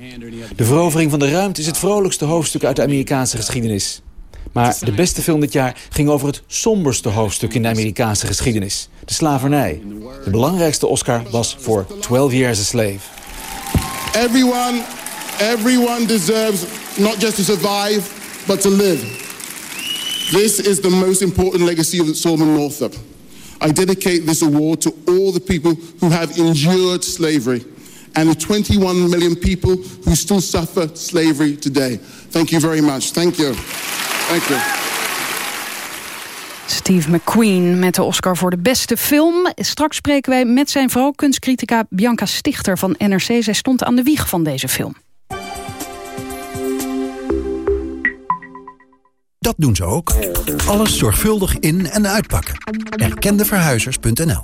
De verovering van de ruimte is het vrolijkste hoofdstuk uit de Amerikaanse geschiedenis. Maar de beste film dit jaar ging over het somberste hoofdstuk in de Amerikaanse geschiedenis. De slavernij. De belangrijkste Oscar was voor 12 Years a Slave. Everyone, everyone deserves not just to survive, but to live. This is the most important legacy of Solomon Northup. I dedicate this award to all the people who have endured slavery and the 21 million people who still suffer slavery today. Thank you very much. Thank you. Steve McQueen met de Oscar voor de beste film. Straks spreken wij met zijn vrouw, kunstcritica Bianca Stichter van NRC. Zij stond aan de wieg van deze film. Dat doen ze ook. Alles zorgvuldig in- en uitpakken. Erkendeverhuizers.nl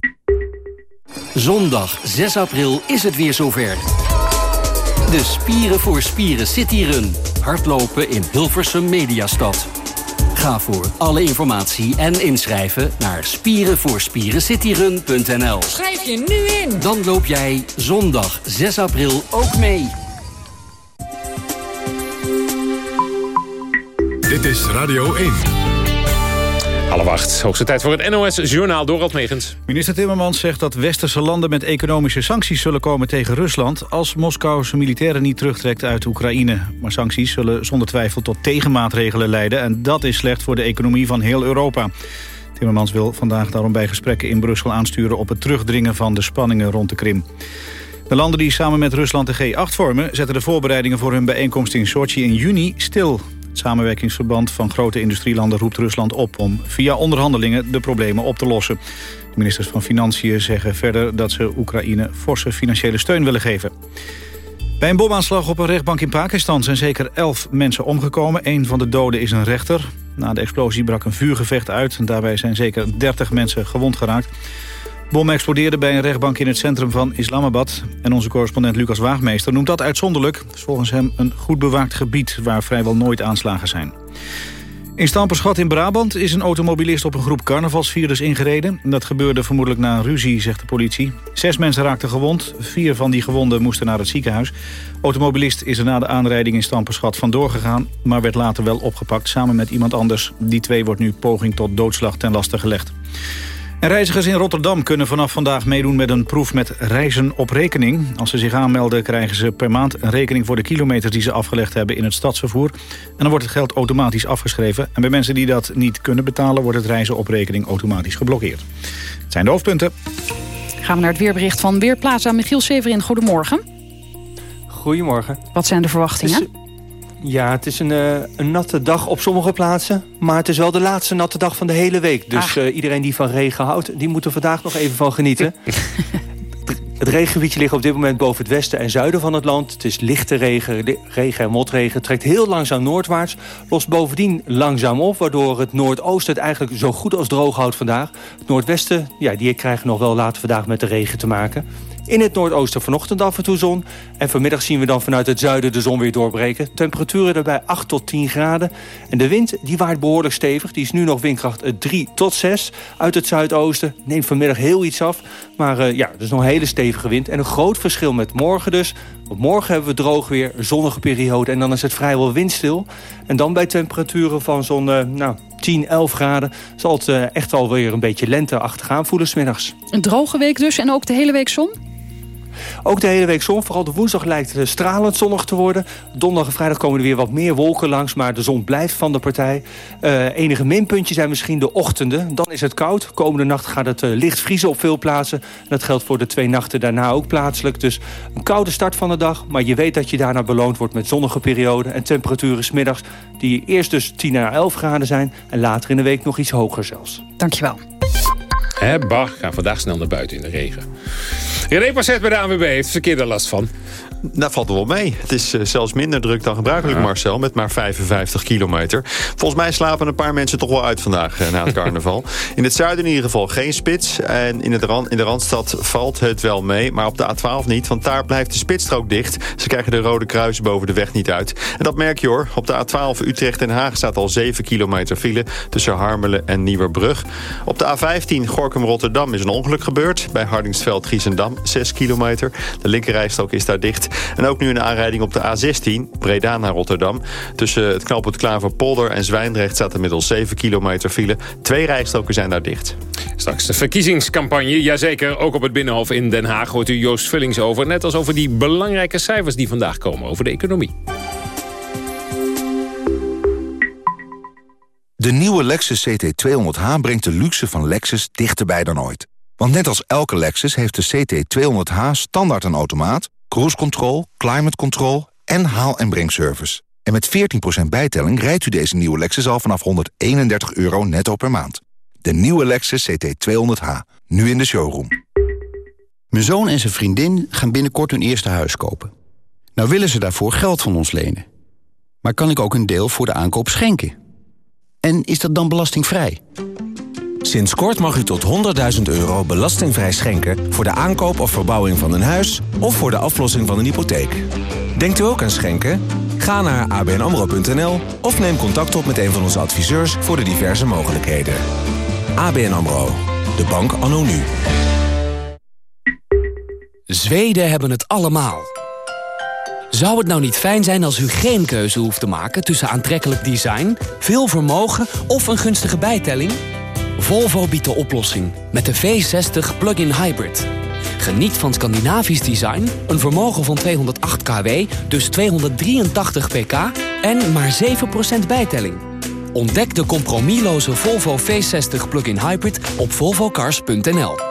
Zondag 6 april is het weer zover. De Spieren voor Spieren City Run. Hardlopen in Hilversum Mediastad. Ga voor alle informatie en inschrijven naar spierenvoorspierencityrun.nl. Schrijf je nu in. Dan loop jij zondag 6 april ook mee. Dit is Radio 1. Half acht, hoogste tijd voor het NOS-journaal Dorald Megens. Minister Timmermans zegt dat westerse landen met economische sancties zullen komen tegen Rusland... als Moskou zijn militairen niet terugtrekt uit Oekraïne. Maar sancties zullen zonder twijfel tot tegenmaatregelen leiden... en dat is slecht voor de economie van heel Europa. Timmermans wil vandaag daarom bij gesprekken in Brussel aansturen... op het terugdringen van de spanningen rond de Krim. De landen die samen met Rusland de G8 vormen... zetten de voorbereidingen voor hun bijeenkomst in Sochi in juni stil. Het samenwerkingsverband van grote industrielanden roept Rusland op... om via onderhandelingen de problemen op te lossen. De ministers van Financiën zeggen verder dat ze Oekraïne forse financiële steun willen geven. Bij een bomaanslag op een rechtbank in Pakistan zijn zeker elf mensen omgekomen. Een van de doden is een rechter. Na de explosie brak een vuurgevecht uit. En daarbij zijn zeker 30 mensen gewond geraakt. Bom explodeerde bij een rechtbank in het centrum van Islamabad. En onze correspondent Lucas Waagmeester noemt dat uitzonderlijk. Volgens hem een goed bewaakt gebied waar vrijwel nooit aanslagen zijn. In Stamperschat in Brabant is een automobilist op een groep carnavalsvierders ingereden. Dat gebeurde vermoedelijk na een ruzie, zegt de politie. Zes mensen raakten gewond. Vier van die gewonden moesten naar het ziekenhuis. Automobilist is er na de aanrijding in Stamperschat vandoor gegaan... maar werd later wel opgepakt samen met iemand anders. Die twee wordt nu poging tot doodslag ten laste gelegd. En reizigers in Rotterdam kunnen vanaf vandaag meedoen met een proef met reizen op rekening. Als ze zich aanmelden krijgen ze per maand een rekening voor de kilometers die ze afgelegd hebben in het stadsvervoer. En dan wordt het geld automatisch afgeschreven. En bij mensen die dat niet kunnen betalen wordt het reizen op rekening automatisch geblokkeerd. Het zijn de hoofdpunten. Gaan we naar het weerbericht van Weerplaza. Michiel Severin, goedemorgen. Goedemorgen. Wat zijn de verwachtingen? Ja, het is een, uh, een natte dag op sommige plaatsen. Maar het is wel de laatste natte dag van de hele week. Dus uh, iedereen die van regen houdt, die moet er vandaag nog even van genieten. het regengebiedje ligt op dit moment boven het westen en zuiden van het land. Het is lichte regen, regen en motregen. Trekt heel langzaam noordwaarts. Lost bovendien langzaam op, waardoor het noordoosten het eigenlijk zo goed als droog houdt vandaag. Het noordwesten, ja, die krijgen nog wel later vandaag met de regen te maken. In het noordoosten vanochtend af en toe zon. En vanmiddag zien we dan vanuit het zuiden de zon weer doorbreken. Temperaturen erbij 8 tot 10 graden. En de wind die waait behoorlijk stevig. Die is nu nog windkracht 3 tot 6 uit het zuidoosten. Neemt vanmiddag heel iets af. Maar uh, ja, er is nog een hele stevige wind. En een groot verschil met morgen dus. Want morgen hebben we droog weer, zonnige periode. En dan is het vrijwel windstil. En dan bij temperaturen van zo'n uh, nou, 10, 11 graden... zal het uh, echt alweer een beetje lenteachtig aanvoelen smiddags. Een droge week dus en ook de hele week zon? Ook de hele week zon. Vooral de woensdag lijkt het stralend zonnig te worden. Donderdag en vrijdag komen er weer wat meer wolken langs. Maar de zon blijft van de partij. Uh, enige minpuntje zijn misschien de ochtenden. Dan is het koud. Komende nacht gaat het uh, licht vriezen op veel plaatsen. En dat geldt voor de twee nachten daarna ook plaatselijk. Dus een koude start van de dag. Maar je weet dat je daarna beloond wordt met zonnige perioden. En temperaturen smiddags die eerst dus 10 naar 11 graden zijn. En later in de week nog iets hoger zelfs. Dankjewel. Hé, bah, ga vandaag snel naar buiten in de regen. René Passet bij de ANWB heeft verkeer daar last van. Dat valt er wel mee. Het is uh, zelfs minder druk dan gebruikelijk, ja. Marcel. Met maar 55 kilometer. Volgens mij slapen een paar mensen toch wel uit vandaag uh, na het carnaval. in het zuiden in ieder geval geen spits. En in, het rand, in de Randstad valt het wel mee. Maar op de A12 niet, want daar blijft de spitsstrook dicht. Ze krijgen de rode kruis boven de weg niet uit. En dat merk je hoor. Op de A12 Utrecht-Den Haag staat al 7 kilometer file... tussen Harmelen en Nieuwerbrug. Op de A15 Gorkum-Rotterdam is een ongeluk gebeurd. Bij Hardingsveld-Giessendam, 6 kilometer. De linkerrijstrook is daar dicht. En ook nu een aanrijding op de A16, Breda naar Rotterdam. Tussen het knooppunt Klaverpolder en Zwijndrecht staat inmiddels 7 kilometer file. Twee rijstroken zijn daar dicht. Straks de verkiezingscampagne, jazeker. Ook op het Binnenhof in Den Haag hoort u Joost Vullings over. Net als over die belangrijke cijfers die vandaag komen over de economie. De nieuwe Lexus CT200H brengt de luxe van Lexus dichterbij dan ooit. Want net als elke Lexus heeft de CT200H standaard een automaat... cruise control, climate control en haal- en brengservice. En met 14% bijtelling rijdt u deze nieuwe Lexus al vanaf 131 euro netto per maand. De nieuwe Lexus CT200H, nu in de showroom. Mijn zoon en zijn vriendin gaan binnenkort hun eerste huis kopen. Nou willen ze daarvoor geld van ons lenen. Maar kan ik ook een deel voor de aankoop schenken? En is dat dan belastingvrij? Sinds kort mag u tot 100.000 euro belastingvrij schenken... voor de aankoop of verbouwing van een huis... of voor de aflossing van een hypotheek. Denkt u ook aan schenken? Ga naar abnamro.nl of neem contact op met een van onze adviseurs... voor de diverse mogelijkheden. ABN AMRO. De bank anno nu. Zweden hebben het allemaal. Zou het nou niet fijn zijn als u geen keuze hoeft te maken... tussen aantrekkelijk design, veel vermogen of een gunstige bijtelling? Volvo biedt de oplossing met de V60 Plug-in Hybrid. Geniet van Scandinavisch design, een vermogen van 208 kW, dus 283 pk... en maar 7% bijtelling. Ontdek de compromisloze Volvo V60 Plug-in Hybrid op volvocars.nl.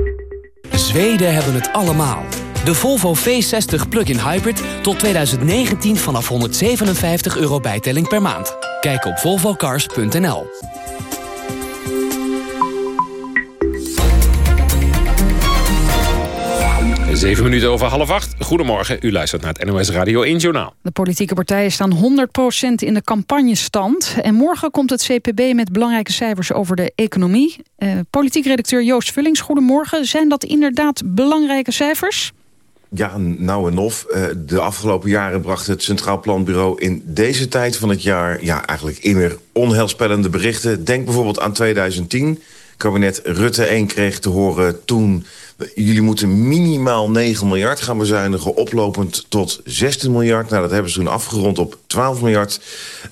Zweden hebben het allemaal. De Volvo V60 Plug-in Hybrid tot 2019 vanaf 157 euro bijtelling per maand. Kijk op volvocars.nl. Zeven minuten over half acht. Goedemorgen, u luistert naar het NOS Radio 1 Journaal. De politieke partijen staan 100% in de campagnestand. En morgen komt het CPB met belangrijke cijfers over de economie. Uh, politiek redacteur Joost Vullings, goedemorgen. Zijn dat inderdaad belangrijke cijfers? Ja, nou en of. Uh, de afgelopen jaren bracht het Centraal Planbureau in deze tijd van het jaar... ja, eigenlijk immer onheilspellende berichten. Denk bijvoorbeeld aan 2010. Kabinet Rutte 1 kreeg te horen toen... jullie moeten minimaal 9 miljard gaan bezuinigen... oplopend tot 16 miljard. Nou, dat hebben ze toen afgerond op 12 miljard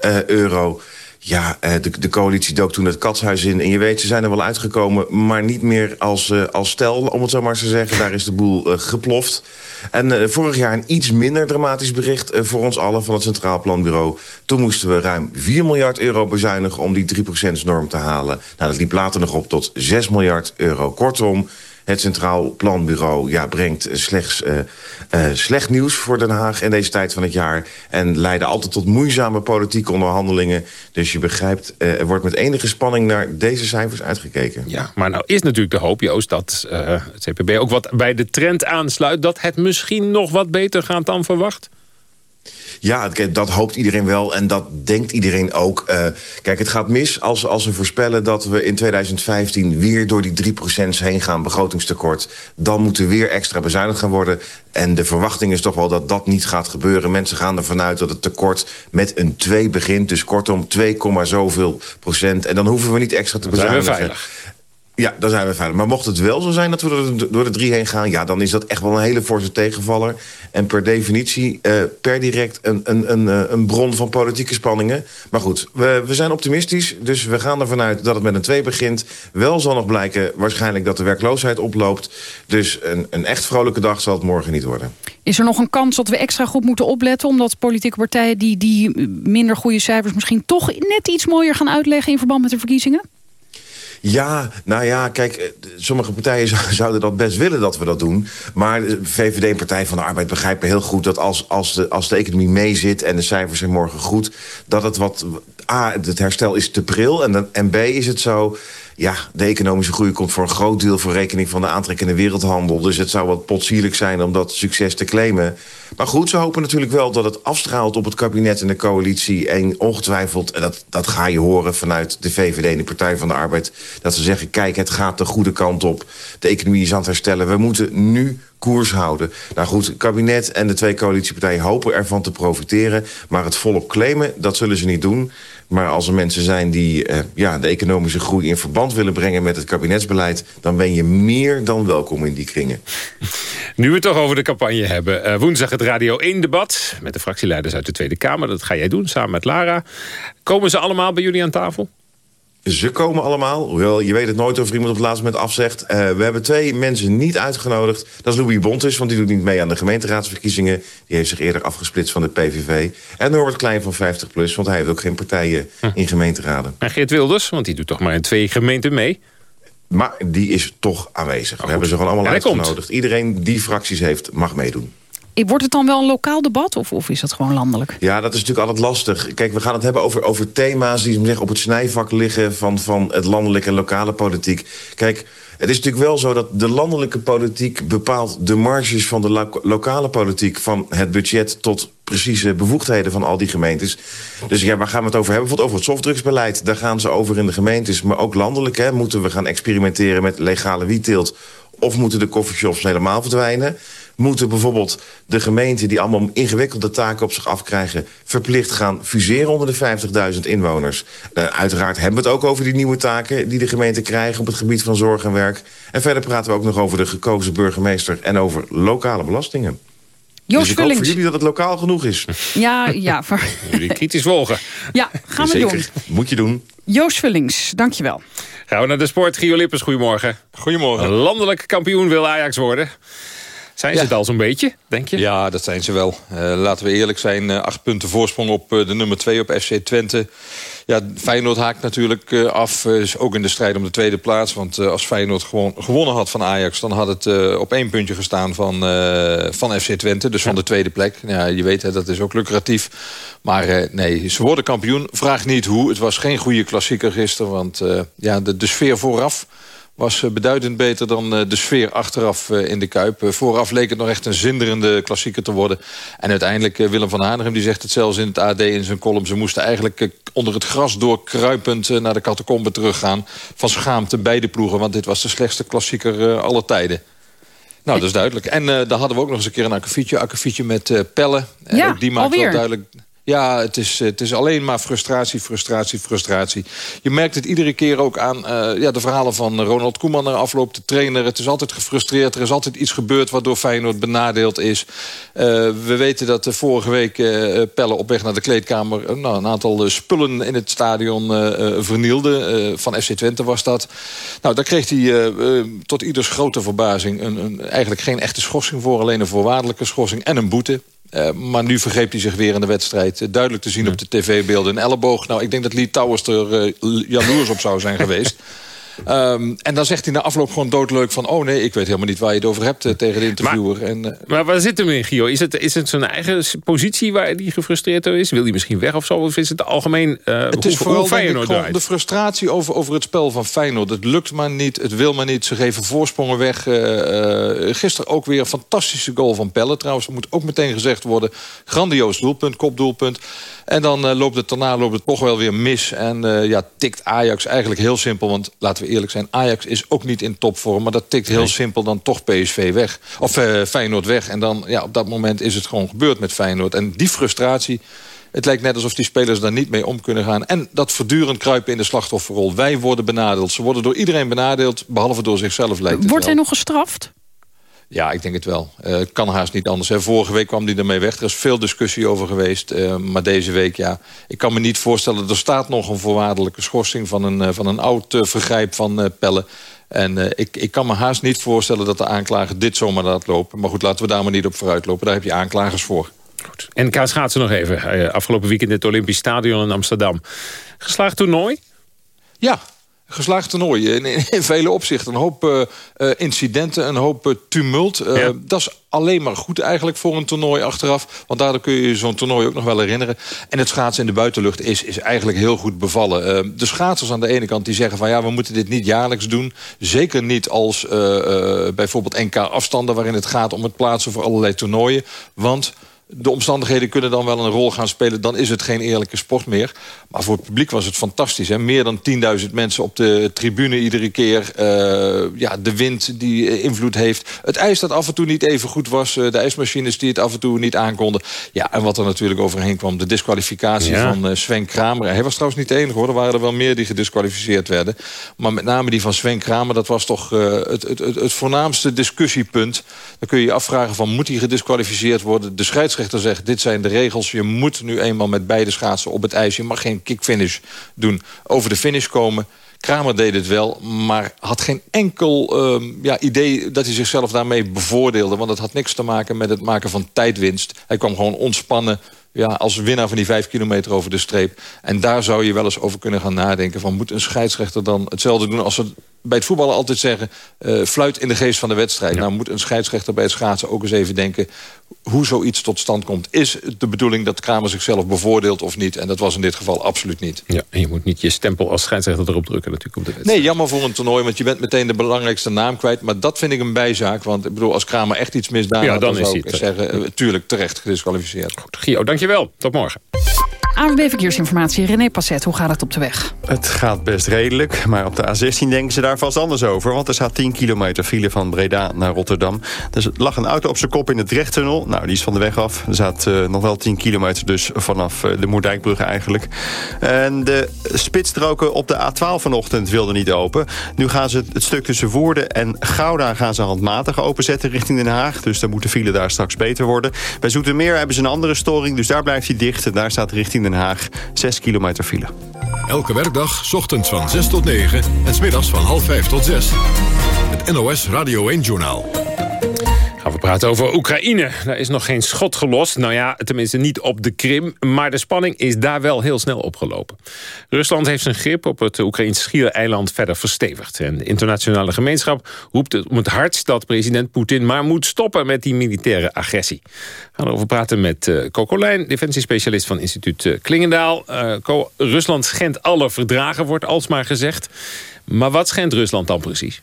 uh, euro... Ja, de, de coalitie dook toen het katshuis in. En je weet, ze zijn er wel uitgekomen, maar niet meer als, uh, als stel, om het zo maar te zeggen. Daar is de boel uh, geploft. En vorig jaar een iets minder dramatisch bericht voor ons allen van het Centraal Planbureau. Toen moesten we ruim 4 miljard euro bezuinigen om die 3%-norm te halen. Nou, dat liep later nog op tot 6 miljard euro. Kortom, het Centraal Planbureau ja, brengt slechts uh, uh, slecht nieuws voor Den Haag in deze tijd van het jaar. En leidde altijd tot moeizame politieke onderhandelingen. Dus je begrijpt, er wordt met enige spanning naar deze cijfers uitgekeken. Ja, maar nou is natuurlijk de hoop, Joost, dat het CPB ook wat bij de trend aansluit... dat het misschien nog wat beter gaat dan verwacht? Ja, dat hoopt iedereen wel en dat denkt iedereen ook. Uh, kijk, het gaat mis als, als we voorspellen dat we in 2015... weer door die 3% heen gaan, begrotingstekort. Dan moet er weer extra bezuinigd gaan worden. En de verwachting is toch wel dat dat niet gaat gebeuren. Mensen gaan ervan uit dat het tekort met een 2 begint. Dus kortom 2, zoveel procent. En dan hoeven we niet extra te bezuinigen. Ja, dan zijn we veilig. Maar mocht het wel zo zijn dat we door de drie heen gaan... ja, dan is dat echt wel een hele forse tegenvaller. En per definitie uh, per direct een, een, een, een bron van politieke spanningen. Maar goed, we, we zijn optimistisch. Dus we gaan ervan uit dat het met een 2 begint. Wel zal nog blijken waarschijnlijk dat de werkloosheid oploopt. Dus een, een echt vrolijke dag zal het morgen niet worden. Is er nog een kans dat we extra goed moeten opletten... omdat politieke partijen die, die minder goede cijfers... misschien toch net iets mooier gaan uitleggen in verband met de verkiezingen? Ja, nou ja, kijk, sommige partijen zouden dat best willen dat we dat doen. Maar de VVD en Partij van de Arbeid begrijpen heel goed... dat als, als, de, als de economie meezit en de cijfers zijn morgen goed... dat het wat... A, het herstel is te pril en, dan, en B is het zo... Ja, de economische groei komt voor een groot deel voor rekening van de aantrekkende wereldhandel. Dus het zou wat potsierlijk zijn om dat succes te claimen. Maar goed, ze hopen natuurlijk wel dat het afstraalt op het kabinet en de coalitie. En ongetwijfeld, en dat, dat ga je horen vanuit de VVD en de Partij van de Arbeid... dat ze zeggen, kijk, het gaat de goede kant op. De economie is aan het herstellen. We moeten nu koers houden. Nou goed, het kabinet en de twee coalitiepartijen hopen ervan te profiteren. Maar het volop claimen, dat zullen ze niet doen. Maar als er mensen zijn die uh, ja, de economische groei in verband willen brengen met het kabinetsbeleid... dan ben je meer dan welkom in die kringen. Nu we het toch over de campagne hebben. Uh, woensdag het Radio 1-debat met de fractieleiders uit de Tweede Kamer. Dat ga jij doen, samen met Lara. Komen ze allemaal bij jullie aan tafel? Ze komen allemaal, hoewel je weet het nooit of iemand op het laatste moment afzegt. Uh, we hebben twee mensen niet uitgenodigd. Dat is Louis Bontes, want die doet niet mee aan de gemeenteraadsverkiezingen. Die heeft zich eerder afgesplitst van de PVV. En Norbert Klein van 50PLUS, want hij heeft ook geen partijen hm. in gemeenteraden. En Geert Wilders, want die doet toch maar in twee gemeenten mee? Maar die is toch aanwezig. Oh, we hebben ze gewoon allemaal uitgenodigd. Komt. Iedereen die fracties heeft, mag meedoen. Wordt het dan wel een lokaal debat of, of is dat gewoon landelijk? Ja, dat is natuurlijk altijd lastig. Kijk, we gaan het hebben over, over thema's die zeg, op het snijvak liggen... Van, van het landelijke en lokale politiek. Kijk, het is natuurlijk wel zo dat de landelijke politiek bepaalt de marges van de lo lokale politiek. Van het budget tot precieze bevoegdheden van al die gemeentes. Dus ja, waar gaan we het over hebben? Bijvoorbeeld over het softdrugsbeleid. Daar gaan ze over in de gemeentes. Maar ook landelijk hè, moeten we gaan experimenteren met legale wietteelt. Of moeten de coffeeshops helemaal verdwijnen? Moeten bijvoorbeeld de gemeenten... die allemaal ingewikkelde taken op zich afkrijgen... verplicht gaan fuseren onder de 50.000 inwoners. Uh, uiteraard hebben we het ook over die nieuwe taken... die de gemeenten krijgen op het gebied van zorg en werk. En verder praten we ook nog over de gekozen burgemeester... en over lokale belastingen. Joost dus ik hoop voor jullie dat het lokaal genoeg is. Ja, ja. Voor... Jullie kritisch volgen. Ja, gaan we Zeker. doen. Moet je doen. Joost Vullings, dankjewel. Gaan we naar de sport. Gio Lippers, goedemorgen. Goedemorgen. Landelijk kampioen wil Ajax worden. Zijn ze het al zo'n beetje, denk je? Ja, dat zijn ze wel. Uh, laten we eerlijk zijn, uh, acht punten voorsprong op uh, de nummer 2 op FC Twente. Ja, Feyenoord haakt natuurlijk af, is ook in de strijd om de tweede plaats. Want als Feyenoord gewoon gewonnen had van Ajax... dan had het op één puntje gestaan van, van FC Twente. Dus van de tweede plek. Ja, je weet, hè, dat is ook lucratief. Maar nee, ze worden kampioen. Vraag niet hoe. Het was geen goede klassieker gisteren. Want ja, de, de sfeer vooraf was eh, beduidend beter dan eh, de sfeer achteraf eh, in de Kuip. Vooraf leek het nog echt een zinderende klassieker te worden. En uiteindelijk, Willem van Hanegem die zegt het zelfs in het AD in zijn column... ze moesten eigenlijk onder het gras doorkruipend naar de catacombe teruggaan... van schaamte bij de ploegen, want dit was de slechtste klassieker aller tijden. Nou, dat is duidelijk. En daar hadden we ook nog eens een keer een akkefietje. Akkefietje met pellen. Ja, ook die maakt wel duidelijk... Ja, het is, het is alleen maar frustratie, frustratie, frustratie. Je merkt het iedere keer ook aan uh, ja, de verhalen van Ronald Koeman... na afloop, de trainer. Het is altijd gefrustreerd. Er is altijd iets gebeurd waardoor Feyenoord benadeeld is. Uh, we weten dat uh, vorige week Pelle op weg naar de kleedkamer... nou, een aantal spullen in het stadion vernielde. van FC Twente was dat. Nou, daar kreeg hij tot ieders grote verbazing... Een, eigenlijk geen echte schorsing voor. Alleen een voorwaardelijke schorsing en een boete. Uh, maar nu vergreep hij zich weer in de wedstrijd. Uh, duidelijk te zien op de tv-beelden. Een elleboog. Nou, ik denk dat Lee Towers er uh, jaloers op zou zijn geweest. Um, en dan zegt hij na afloop gewoon doodleuk van... oh nee, ik weet helemaal niet waar je het over hebt uh, tegen de interviewer. Maar, en, uh, maar waar zit hem in, Gio? Is het, is het zijn eigen positie waar hij gefrustreerd door is? Wil hij misschien weg of zo? Of is het algemeen uh, Het is vooral de frustratie over, over het spel van Feyenoord. Het lukt maar niet, het wil maar niet. Ze geven voorsprongen weg. gisteren ook weer een fantastische goal van Pelle. Trouwens, dat moet ook meteen gezegd worden. Grandioos doelpunt, kopdoelpunt. En dan uh, loopt het daarna loopt het toch wel weer mis. En uh, ja, tikt Ajax eigenlijk heel simpel. Want laten we eerlijk zijn, Ajax is ook niet in topvorm. Maar dat tikt heel simpel dan toch PSV weg. Of uh, Feyenoord weg. En dan, ja, op dat moment is het gewoon gebeurd met Feyenoord. En die frustratie... Het lijkt net alsof die spelers daar niet mee om kunnen gaan. En dat voortdurend kruipen in de slachtofferrol. Wij worden benadeeld. Ze worden door iedereen benadeeld, behalve door zichzelf lijkt Wordt hij nog gestraft? Ja, ik denk het wel. Uh, kan haast niet anders. Hè. Vorige week kwam hij ermee weg. Er is veel discussie over geweest. Uh, maar deze week, ja, ik kan me niet voorstellen... er staat nog een voorwaardelijke schorsing... van een, uh, van een oud vergrijp van Pelle. En ik, ik kan me haast niet voorstellen dat de aanklager dit zomaar laat lopen. Maar goed, laten we daar maar niet op vooruit lopen. Daar heb je aanklagers voor. Goed. En Kaas schaatsen nog even. afgelopen weekend in het Olympisch Stadion in Amsterdam. Geslaagd toernooi? Ja, geslaagd toernooi. In, in, vele opzichten. Een hoop uh, incidenten, een hoop uh, tumult. Ja. Dat is alleen maar goed eigenlijk voor een toernooi achteraf. Want daardoor kun je zo'n toernooi ook nog wel herinneren. En het schaatsen in de buitenlucht is, is eigenlijk heel goed bevallen. de schaatsers aan de ene kant die zeggen van... ja, we moeten dit niet jaarlijks doen. Zeker niet als bijvoorbeeld NK afstanden... waarin het gaat om het plaatsen voor allerlei toernooien. Want de omstandigheden kunnen dan wel een rol gaan spelen... dan is het geen eerlijke sport meer. Maar voor het publiek was het fantastisch. Hè? Meer dan 10.000 mensen op de tribune iedere keer. Uh, ja, de wind die invloed heeft. Het ijs dat af en toe niet even goed was. Uh, de ijsmachines die het af en toe niet aankonden. Ja, en wat er natuurlijk overheen kwam. De disqualificatie ja. van uh, Sven Kramer. Hij was trouwens niet de enige hoor. Er waren er wel meer die gedisqualificeerd werden. Maar met name die van Sven Kramer. Dat was toch het, het, het, het voornaamste discussiepunt. Dan kun je je afvragen van moet hij gedisqualificeerd worden. De scheidsrechter zegt dit zijn de regels. Je moet nu eenmaal met beide schaatsen op het ijs. Je mag geen kickfinish doen. Over de finish komen. Kramer deed het wel, maar had geen enkel uh, ja, idee dat hij zichzelf daarmee bevoordeelde. Want het had niks te maken met het maken van tijdwinst. Hij kwam gewoon ontspannen ja, als winnaar van die vijf kilometer over de streep. En daar zou je wel eens over kunnen gaan nadenken. Van, moet een scheidsrechter dan hetzelfde doen als ze bij het voetballen altijd zeggen... Uh, fluit in de geest van de wedstrijd. Nou moet een scheidsrechter bij het schaatsen ook eens even denken... hoe zoiets tot stand komt. Is het de bedoeling dat Kramer zichzelf bevoordeelt of niet? En dat was in dit geval absoluut niet. Ja, en je moet niet je stempel als scheidsrechter erop drukken natuurlijk op de wedstrijd. Nee, jammer voor een toernooi, want je bent meteen de belangrijkste naam kwijt. Maar dat vind ik een bijzaak, want ik bedoel, als Kramer echt iets misdaan... Ja, dan, dan is hij zeggen, uh, tuurlijk terecht gedisqualificeerd. Goed, Gio, dankjewel. Tot morgen. ANWB Verkeersinformatie, René Passet, hoe gaat het op de weg? Het gaat best redelijk, maar op de A16 denken ze daar vast anders over. Want er staat 10 kilometer file van Breda naar Rotterdam. Dus er lag een auto op zijn kop in de Drechttunnel. Nou, die is van de weg af. Er staat uh, nog wel 10 kilometer dus vanaf uh, de Moerdijkbrug eigenlijk. En de spitsstroken op de A12 vanochtend wilden niet open. Nu gaan ze het stuk tussen Woerden en Gouda gaan ze handmatig openzetten richting Den Haag. Dus dan moet de file daar straks beter worden. Bij Zoetermeer hebben ze een andere storing, dus daar blijft hij dicht. En daar staat richting Den Haag 6 kilometer file. Elke werkdag, ochtends van 6 tot 9 en smiddags van half 5 tot 6. Het NOS Radio 1-journaal. Gaan we praten over Oekraïne. Daar is nog geen schot gelost. Nou ja, tenminste niet op de Krim. Maar de spanning is daar wel heel snel opgelopen. Rusland heeft zijn grip op het Oekraïnse schiereiland verder verstevigd. En de internationale gemeenschap roept om het hardst dat president Poetin maar moet stoppen met die militaire agressie. We gaan erover praten met uh, Coco Lijn, defensiespecialist van instituut uh, Klingendaal. Uh, Rusland schendt alle verdragen, wordt alsmaar gezegd. Maar wat schendt Rusland dan precies?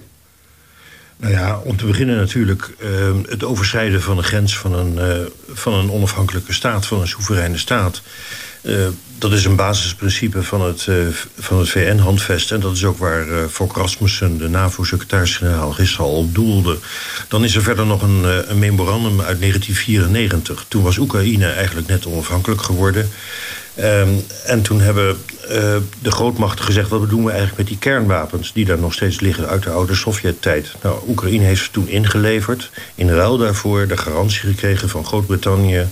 Nou ja, om te beginnen natuurlijk uh, het overschrijden van de grens van een, uh, van een onafhankelijke staat, van een soevereine staat. Uh, dat is een basisprincipe van het, van het VN-handvest. En dat is ook waar Fok Rasmussen, de NAVO-secretaris-generaal, gisteren al op doelde. Dan is er verder nog een, een memorandum uit 1994. Toen was Oekraïne eigenlijk net onafhankelijk geworden. Um, en toen hebben uh, de grootmachten gezegd... wat doen we eigenlijk met die kernwapens... die daar nog steeds liggen uit de oude Sovjet-tijd. Nou, Oekraïne heeft ze toen ingeleverd. In ruil daarvoor de garantie gekregen van Groot-Brittannië...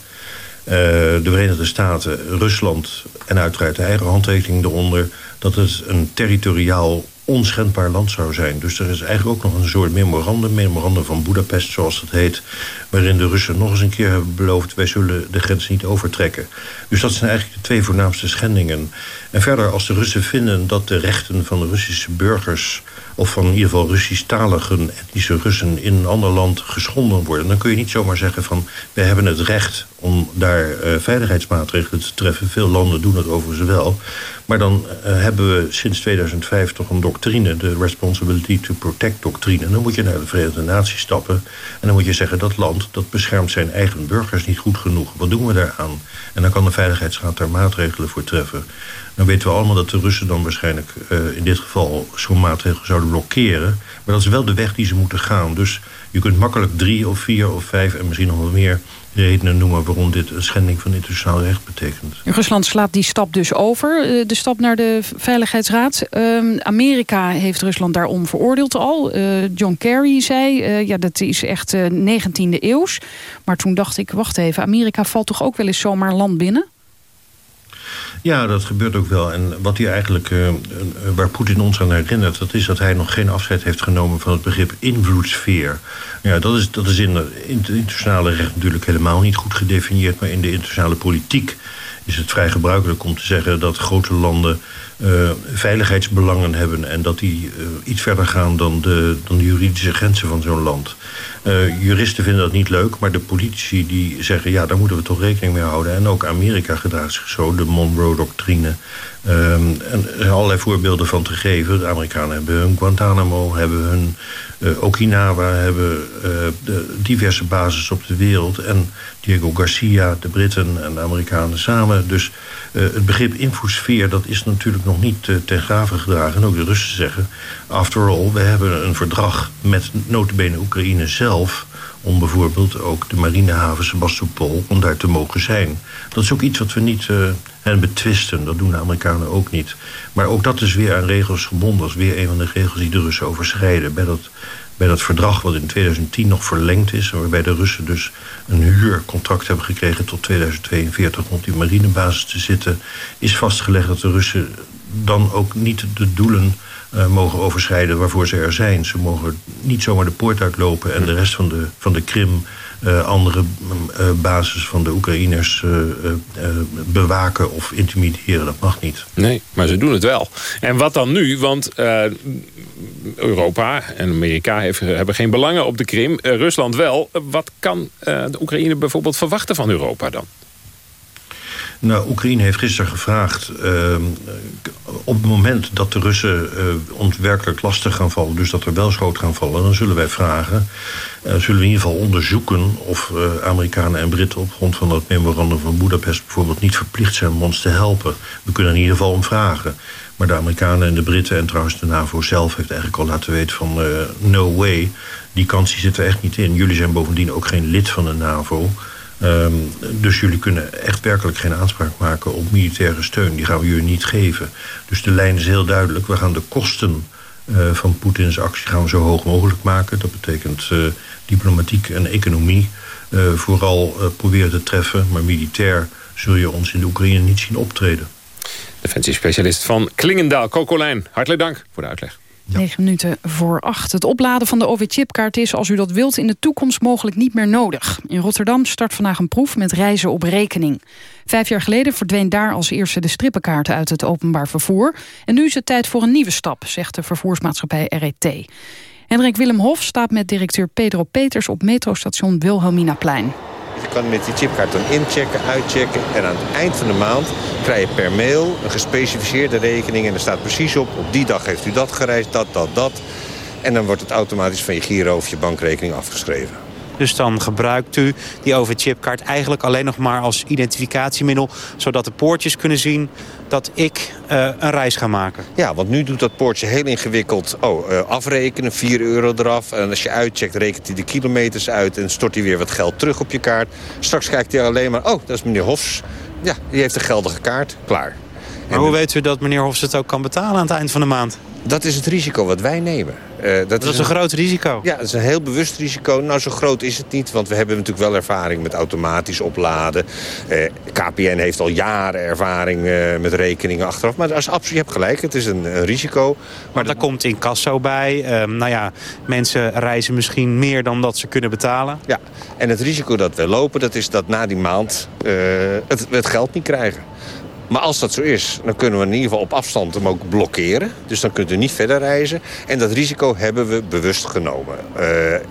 Uh, de Verenigde Staten, Rusland en uiteraard de eigen handtekening eronder... dat het een territoriaal onschendbaar land zou zijn. Dus er is eigenlijk ook nog een soort memorandum, memorandum van Budapest zoals dat heet... waarin de Russen nog eens een keer hebben beloofd... wij zullen de grens niet overtrekken. Dus dat zijn eigenlijk de twee voornaamste schendingen. En verder, als de Russen vinden dat de rechten van de Russische burgers... of van in ieder geval Russisch-taligen etnische Russen in een ander land geschonden worden... dan kun je niet zomaar zeggen van... wij hebben het recht om daar uh, veiligheidsmaatregelen te treffen. Veel landen doen dat overigens wel. Maar dan uh, hebben we sinds 2005 toch een doctrine... de Responsibility to Protect doctrine. Dan moet je naar de Verenigde Naties stappen... en dan moet je zeggen dat land dat beschermt zijn eigen burgers niet goed genoeg. Wat doen we daaraan? En dan kan de Veiligheidsraad daar maatregelen voor treffen. Dan weten we allemaal dat de Russen dan waarschijnlijk uh, in dit geval zo'n maatregel zouden blokkeren. Maar dat is wel de weg die ze moeten gaan. Dus je kunt makkelijk drie of vier of vijf en misschien nog wel meer redenen noemen waarom dit een schending van internationaal recht betekent. Rusland slaat die stap dus over, eh, de stap naar de Veiligheidsraad. Uh, Amerika heeft Rusland daarom veroordeeld al. Uh, John Kerry zei, uh, ja, dat is echt 19e eeuws. Maar toen dacht ik, wacht even, Amerika valt toch ook wel eens zomaar land binnen? Ja, dat gebeurt ook wel. En wat hij eigenlijk, uh, waar Poetin ons aan herinnert... dat is dat hij nog geen afscheid heeft genomen van het begrip invloedssfeer. Ja, dat is, dat is in het internationale recht natuurlijk helemaal niet goed gedefinieerd... maar in de internationale politiek is het vrij gebruikelijk om te zeggen dat grote landen uh, veiligheidsbelangen hebben en dat die uh, iets verder gaan dan de, dan de juridische grenzen van zo'n land. Uh, juristen vinden dat niet leuk, maar de politici die zeggen... ja, daar moeten we toch rekening mee houden. En ook Amerika gedraagt zich zo, de Monroe-doctrine. Um, en er zijn allerlei voorbeelden van te geven. De Amerikanen hebben hun Guantanamo, hebben hun Okinawa... hebben diverse bases op de wereld. En Diego Garcia, de Britten en de Amerikanen samen. Dus het begrip infosfeer, dat is natuurlijk nog niet ten grave gedragen. En ook de Russen zeggen, after all, we hebben een verdrag met notabene Oekraïne zelf om bijvoorbeeld ook de marinehaven Sebastopol... om daar te mogen zijn. Dat is ook iets wat we niet uh, betwisten. Dat doen de Amerikanen ook niet. Maar ook dat is weer aan regels gebonden. Dat is weer een van de regels die de Russen overschrijden. Bij dat, bij dat verdrag wat in 2010 nog verlengd is... waarbij de Russen dus een huurcontract hebben gekregen tot 2042... om op die marinebasis te zitten... is vastgelegd dat de Russen dan ook niet de doelen uh, mogen overschrijden waarvoor ze er zijn. Ze mogen niet zomaar de poort uitlopen en de rest van de, van de Krim... Uh, andere uh, basis van de Oekraïners bewaken of intimideren. Dat mag niet. Nee, maar ze doen het wel. En wat dan nu? Want Europa en Amerika hebben geen belangen op de Krim. Rusland wel. Wat kan de Oekraïne bijvoorbeeld verwachten van Europa dan? Nou, Oekraïne heeft gisteren gevraagd... Uh, op het moment dat de Russen uh, ons werkelijk lastig gaan vallen... dus dat er wel schoot gaan vallen, dan zullen wij vragen... Uh, zullen we in ieder geval onderzoeken of uh, Amerikanen en Britten... op grond van dat memorandum van Budapest bijvoorbeeld niet verplicht zijn om ons te helpen. We kunnen in ieder geval om vragen. Maar de Amerikanen en de Britten en trouwens de NAVO zelf... heeft eigenlijk al laten weten van no way. Die kans zit er echt niet in. Jullie zijn bovendien ook geen lid van de NAVO... Um, dus jullie kunnen echt werkelijk geen aanspraak maken op militaire steun. Die gaan we jullie niet geven. Dus de lijn is heel duidelijk. We gaan de kosten uh, van Poetins actie gaan zo hoog mogelijk maken. Dat betekent uh, diplomatiek en economie uh, vooral proberen te treffen. Maar militair zul je ons in de Oekraïne niet zien optreden. Defensiespecialist van Klingendaal, Kokolijn. Hartelijk dank voor de uitleg. 9 minuten voor 8. Het opladen van de OV-chipkaart is, als u dat wilt, in de toekomst mogelijk niet meer nodig. In Rotterdam start vandaag een proef met reizen op rekening. Vijf jaar geleden verdween daar als eerste de strippenkaart uit het openbaar vervoer. En nu is het tijd voor een nieuwe stap, zegt de vervoersmaatschappij RET. Hendrik Willem Hof staat met directeur Pedro Peters op metrostation Wilhelminaplein. Kan met die chipkaart dan inchecken, uitchecken. En aan het eind van de maand krijg je per mail een gespecificeerde rekening. En er staat precies op, op die dag heeft u dat gereisd, dat, dat, dat. En dan wordt het automatisch van je giro of je bankrekening afgeschreven. Dus dan gebruikt u die overchipkaart eigenlijk alleen nog maar als identificatiemiddel... zodat de poortjes kunnen zien dat ik uh, een reis ga maken. Ja, want nu doet dat poortje heel ingewikkeld. Oh, uh, afrekenen, 4 euro eraf. En als je uitcheckt, rekent hij de kilometers uit... en stort hij weer wat geld terug op je kaart. Straks kijkt hij alleen maar, oh, dat is meneer Hofs. Ja, die heeft een geldige kaart. Klaar. Maar hoe weet u dat meneer Hofs het ook kan betalen aan het eind van de maand? Dat is het risico wat wij nemen. Uh, dat, dat, is een, groot risico. Ja, dat is een heel bewust risico. Nou, zo groot is het niet, want we hebben natuurlijk wel ervaring met automatisch opladen. Uh, KPN heeft al jaren ervaring uh, met rekeningen achteraf. Maar als je hebt gelijk, het is een, een risico. Maar, daar komt incasso bij. Um, nou ja, mensen reizen misschien meer dan dat ze kunnen betalen. Ja, en het risico dat we lopen, dat is dat na die maand het, het geld niet krijgen. Maar als dat zo is, dan kunnen we in ieder geval op afstand hem ook blokkeren. Dus dan kunt u niet verder reizen. En dat risico hebben we bewust genomen. Uh,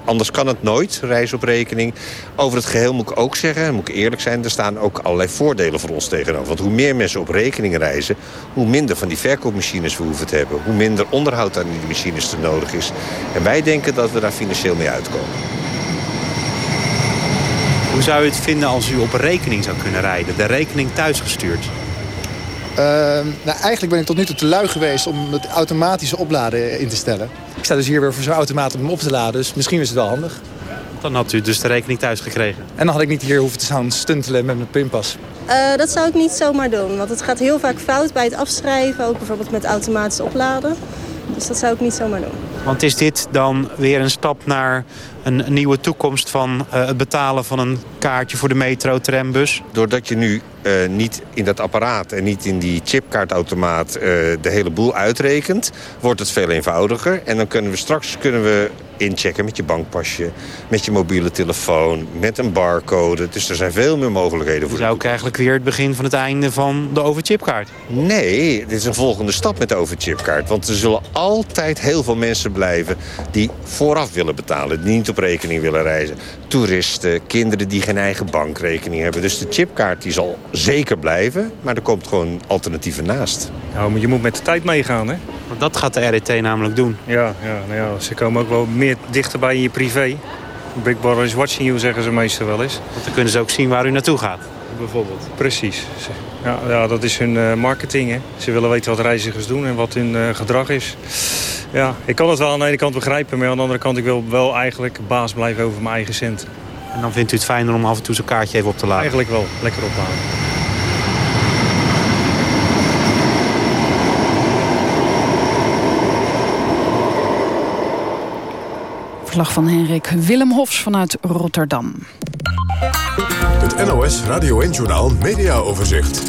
anders kan het nooit, reis op rekening. Over het geheel moet ik ook zeggen, moet ik eerlijk zijn... er staan ook allerlei voordelen voor ons tegenover. Want hoe meer mensen op rekening reizen... hoe minder van die verkoopmachines we hoeven te hebben. Hoe minder onderhoud aan die machines er nodig is. En wij denken dat we daar financieel mee uitkomen. Hoe zou u het vinden als u op rekening zou kunnen rijden? De rekening thuisgestuurd? Uh, nou, eigenlijk ben ik tot nu toe te lui geweest om het automatische opladen in te stellen. Ik sta dus hier weer voor zo'n automaat om hem op te laden, dus misschien is het wel handig. Dan had u dus de rekening thuis gekregen? En dan had ik niet hier hoeven te staan stuntelen met mijn pinpas. Uh, dat zou ik niet zomaar doen, want het gaat heel vaak fout bij het afschrijven. Ook bijvoorbeeld met automatisch opladen. Dus dat zou ik niet zomaar doen. Want is dit dan weer een stap naar een, nieuwe toekomst van eh, het betalen van een kaartje voor de metro, trambus? Doordat je nu uh, niet in dat apparaat en niet in die chipkaartautomaat uh, de hele boel uitrekent... wordt het veel eenvoudiger. En dan kunnen we straks kunnen we inchecken met je bankpasje, met je mobiele telefoon, met een barcode. Dus er zijn veel meer mogelijkheden voor. Is ook eigenlijk weer het begin van het einde van de overchipkaart? Nee, dit is een volgende stap met de overchipkaart. Want er zullen altijd heel veel mensen blijven die vooraf willen betalen. Die niet op rekening willen reizen. Toeristen, kinderen die geen eigen bankrekening hebben. Dus de chipkaart die zal zeker blijven, maar er komt gewoon alternatieven naast. Nou, maar je moet met de tijd meegaan, hè? Want dat gaat de RET namelijk doen. Ja, ja, nou ja, ze komen ook wel meer dichterbij in je privé. Big Brother is watching you, zeggen ze meestal wel eens. Want dan kunnen ze ook zien waar u naartoe gaat. Bijvoorbeeld. Precies. Ja, ja dat is hun uh, marketing. Hè. Ze willen weten wat reizigers doen en wat hun uh, gedrag is. Ja, ik kan het wel aan de ene kant begrijpen, maar aan de andere kant... ik wil wel eigenlijk baas blijven over mijn eigen cent. En dan vindt u het fijner om af en toe zo'n kaartje even op te laden? Eigenlijk wel. Lekker opladen. Verslag van Henrik Willem Hofs vanuit Rotterdam. Het NOS Radio 1-journaal Media Overzicht.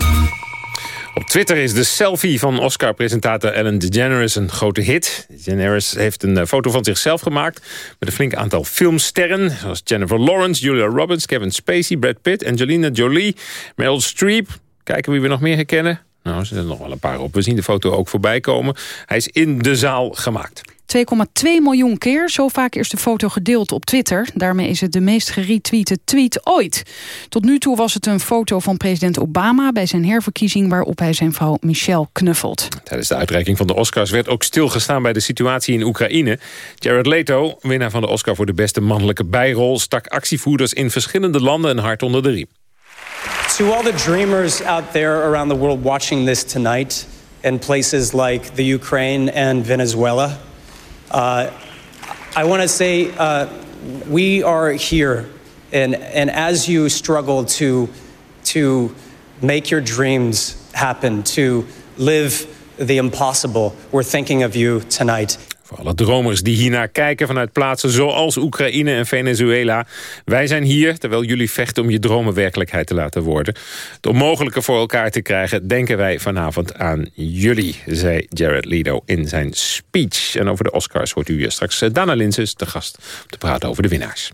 Op Twitter is de selfie van Oscar-presentator Ellen DeGeneres een grote hit. DeGeneres heeft een eh, foto van zichzelf gemaakt... met een flink aantal filmsterren... zoals Jennifer Lawrence, Julia Roberts, Kevin Spacey, Brad Pitt... Angelina Jolie, Meryl Streep. Kijken wie we nog meer herkennen. Nou, er zijn nog wel een paar op. We zien de foto ook voorbij komen. Hij is in de zaal gemaakt. 2,2 miljoen keer. Zo vaak is de foto gedeeld op Twitter. Daarmee is het de meest geretweete tweet ooit. Tot nu toe was het een foto van president Obama... bij zijn herverkiezing waarop hij zijn vrouw Michelle knuffelt. Tijdens de uitreiking van de Oscars werd ook stilgestaan... bij de situatie in Oekraïne. Jared Leto, winnaar van de Oscar voor de beste mannelijke bijrol... stak actievoerders in verschillende landen een hart onder de riem. To all the dreamers out there around the world watching this tonight... in places like the Ukraine and Venezuela... Uh, I want to say uh, we are here, and, and as you struggle to, to make your dreams happen, to live the impossible, we're thinking of you tonight. Alle dromers die hiernaar kijken vanuit plaatsen zoals Oekraïne en Venezuela. Wij zijn hier terwijl jullie vechten om je dromen werkelijkheid te laten worden. Het onmogelijke voor elkaar te krijgen denken wij vanavond aan jullie, zei Jared Leto in zijn speech. En over de Oscars hoort u straks eh, Dana Linses, de gast, om te praten over de winnaars.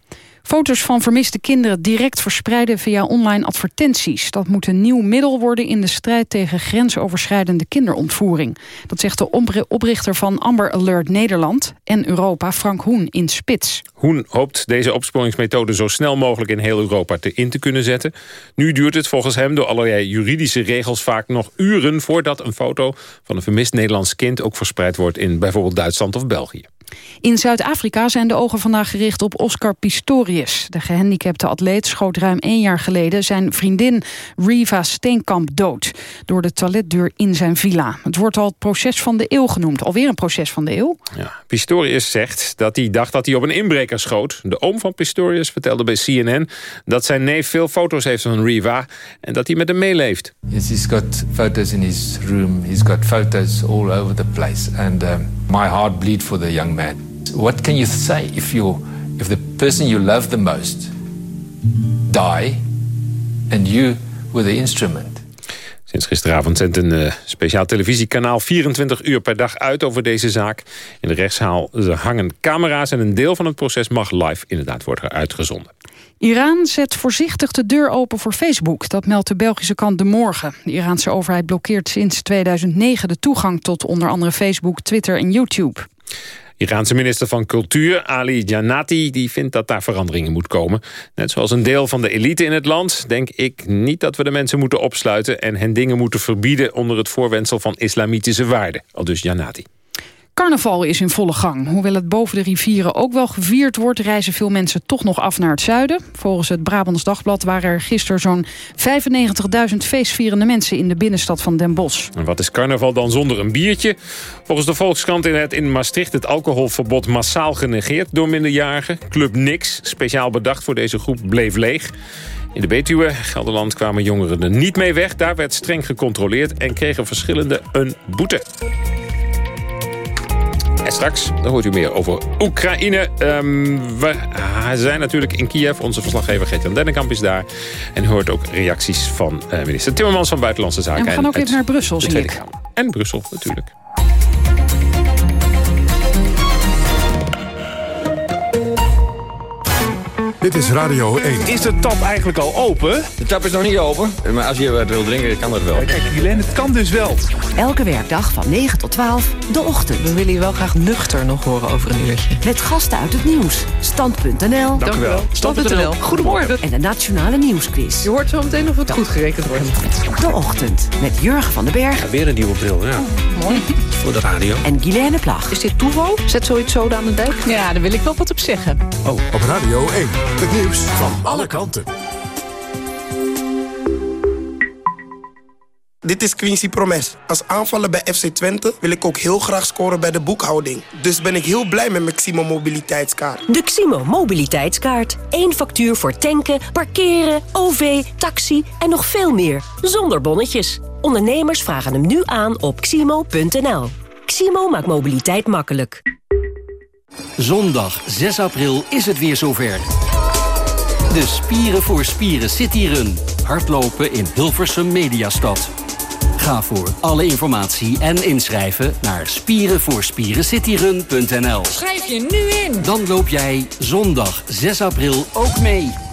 Foto's van vermiste kinderen direct verspreiden via online advertenties. Dat moet een nieuw middel worden in de strijd tegen grensoverschrijdende kinderontvoering. Dat zegt de oprichter van Amber Alert Nederland en Europa, Frank Hoen, in Spits. Hoen hoopt deze opsporingsmethode zo snel mogelijk in heel Europa te in te kunnen zetten. Nu duurt het volgens hem door allerlei juridische regels vaak nog uren... voordat een foto van een vermist Nederlands kind ook verspreid wordt in bijvoorbeeld Duitsland of België. In Zuid-Afrika zijn de ogen vandaag gericht op Oscar Pistorius. De gehandicapte atleet schoot ruim één jaar geleden... zijn vriendin Riva Steenkamp dood... door de toiletdeur in zijn villa. Het wordt al het proces van de eeuw genoemd. Alweer een proces van de eeuw. Ja, Pistorius zegt dat hij dacht dat hij op een inbreker schoot. De oom van Pistorius vertelde bij CNN... dat zijn neef veel foto's heeft van Riva... en dat hij met hem meeleeft. Yes, he's got photos in his room. He's got photos all over the place. And um, my heart bleed for the young man. What can you say if you if the person you love the most die and you were the instrument? Sinds gisteravond zendt een uh, speciaal televisiekanaal 24 uur per dag uit over deze zaak. In de rechtszaal hangen camera's en een deel van het proces mag live inderdaad worden uitgezonden. Iran zet voorzichtig de deur open voor Facebook. Dat meldt de Belgische kant De Morgen. De Iraanse overheid blokkeert sinds 2009 de toegang tot onder andere Facebook, Twitter en YouTube. Iraanse minister van Cultuur, Ali Janati, die vindt dat daar veranderingen moet komen. Net zoals een deel van de elite in het land, denk ik niet dat we de mensen moeten opsluiten... en hen dingen moeten verbieden onder het voorwendsel van islamitische waarden. Al dus Janati. Carnaval is in volle gang. Hoewel het boven de rivieren ook wel gevierd wordt... reizen veel mensen toch nog af naar het zuiden. Volgens het Brabants Dagblad waren er gisteren zo'n 95.000 feestvierende mensen... in de binnenstad van Den Bosch. En wat is carnaval dan zonder een biertje? Volgens de Volkskrant werd in Maastricht het alcoholverbod massaal genegeerd door minderjarigen. Club Nix, speciaal bedacht voor deze groep, bleef leeg. In de Betuwe, Gelderland, kwamen jongeren er niet mee weg. Daar werd streng gecontroleerd en kregen verschillende een boete. En straks dan hoort u meer over Oekraïne. Ehm, we zijn natuurlijk in Kiev. Onze verslaggever Gert-Jan Dennekamp is daar. En hoort ook reacties van uh, minister Timmermans van Buitenlandse Zaken. En we gaan ook even naar Brussel, zie ik. En Brussel, natuurlijk. Dit is Radio 1. Is de tap eigenlijk al open? De tap is nog niet open, maar als je wat wil drinken, kan dat wel. Kijk, Helene, het kan dus wel. Elke werkdag van 9 tot 12, de ochtend. We willen je wel graag nuchter nog horen over een uurtje. Met gasten uit het nieuws. Stand.nl. Dank u wel. Stand.nl. Goedemorgen. En de Nationale Nieuwsquiz. Je hoort zo meteen of het goed gerekend wordt. De ochtend met Jurgen van den Berg. Ja, weer een nieuwe bril, ja. Oh, mooi. Voor de radio. En Guilaine Plag. Is dit toeval? Zet zoiets zo aan de dijk? Ja, daar wil ik wel wat op zeggen. Oh, op Radio 1. Het nieuws van alle kanten. Dit is Quincy Promes. Als aanvaller bij FC Twente wil ik ook heel graag scoren bij de boekhouding. Dus ben ik heel blij met mijn Ximo mobiliteitskaart. De Ximo mobiliteitskaart. Eén factuur voor tanken, parkeren, OV, taxi en nog veel meer. Zonder bonnetjes. Ondernemers vragen hem nu aan op ximo.nl. Ximo maakt mobiliteit makkelijk. Zondag 6 april is het weer zover. De Spieren voor Spieren City Run. Hardlopen in Hilversum Mediastad. Ga voor alle informatie en inschrijven naar spierenvoorspierencityrun.nl. Schrijf je nu in. Dan loop jij zondag 6 april ook mee.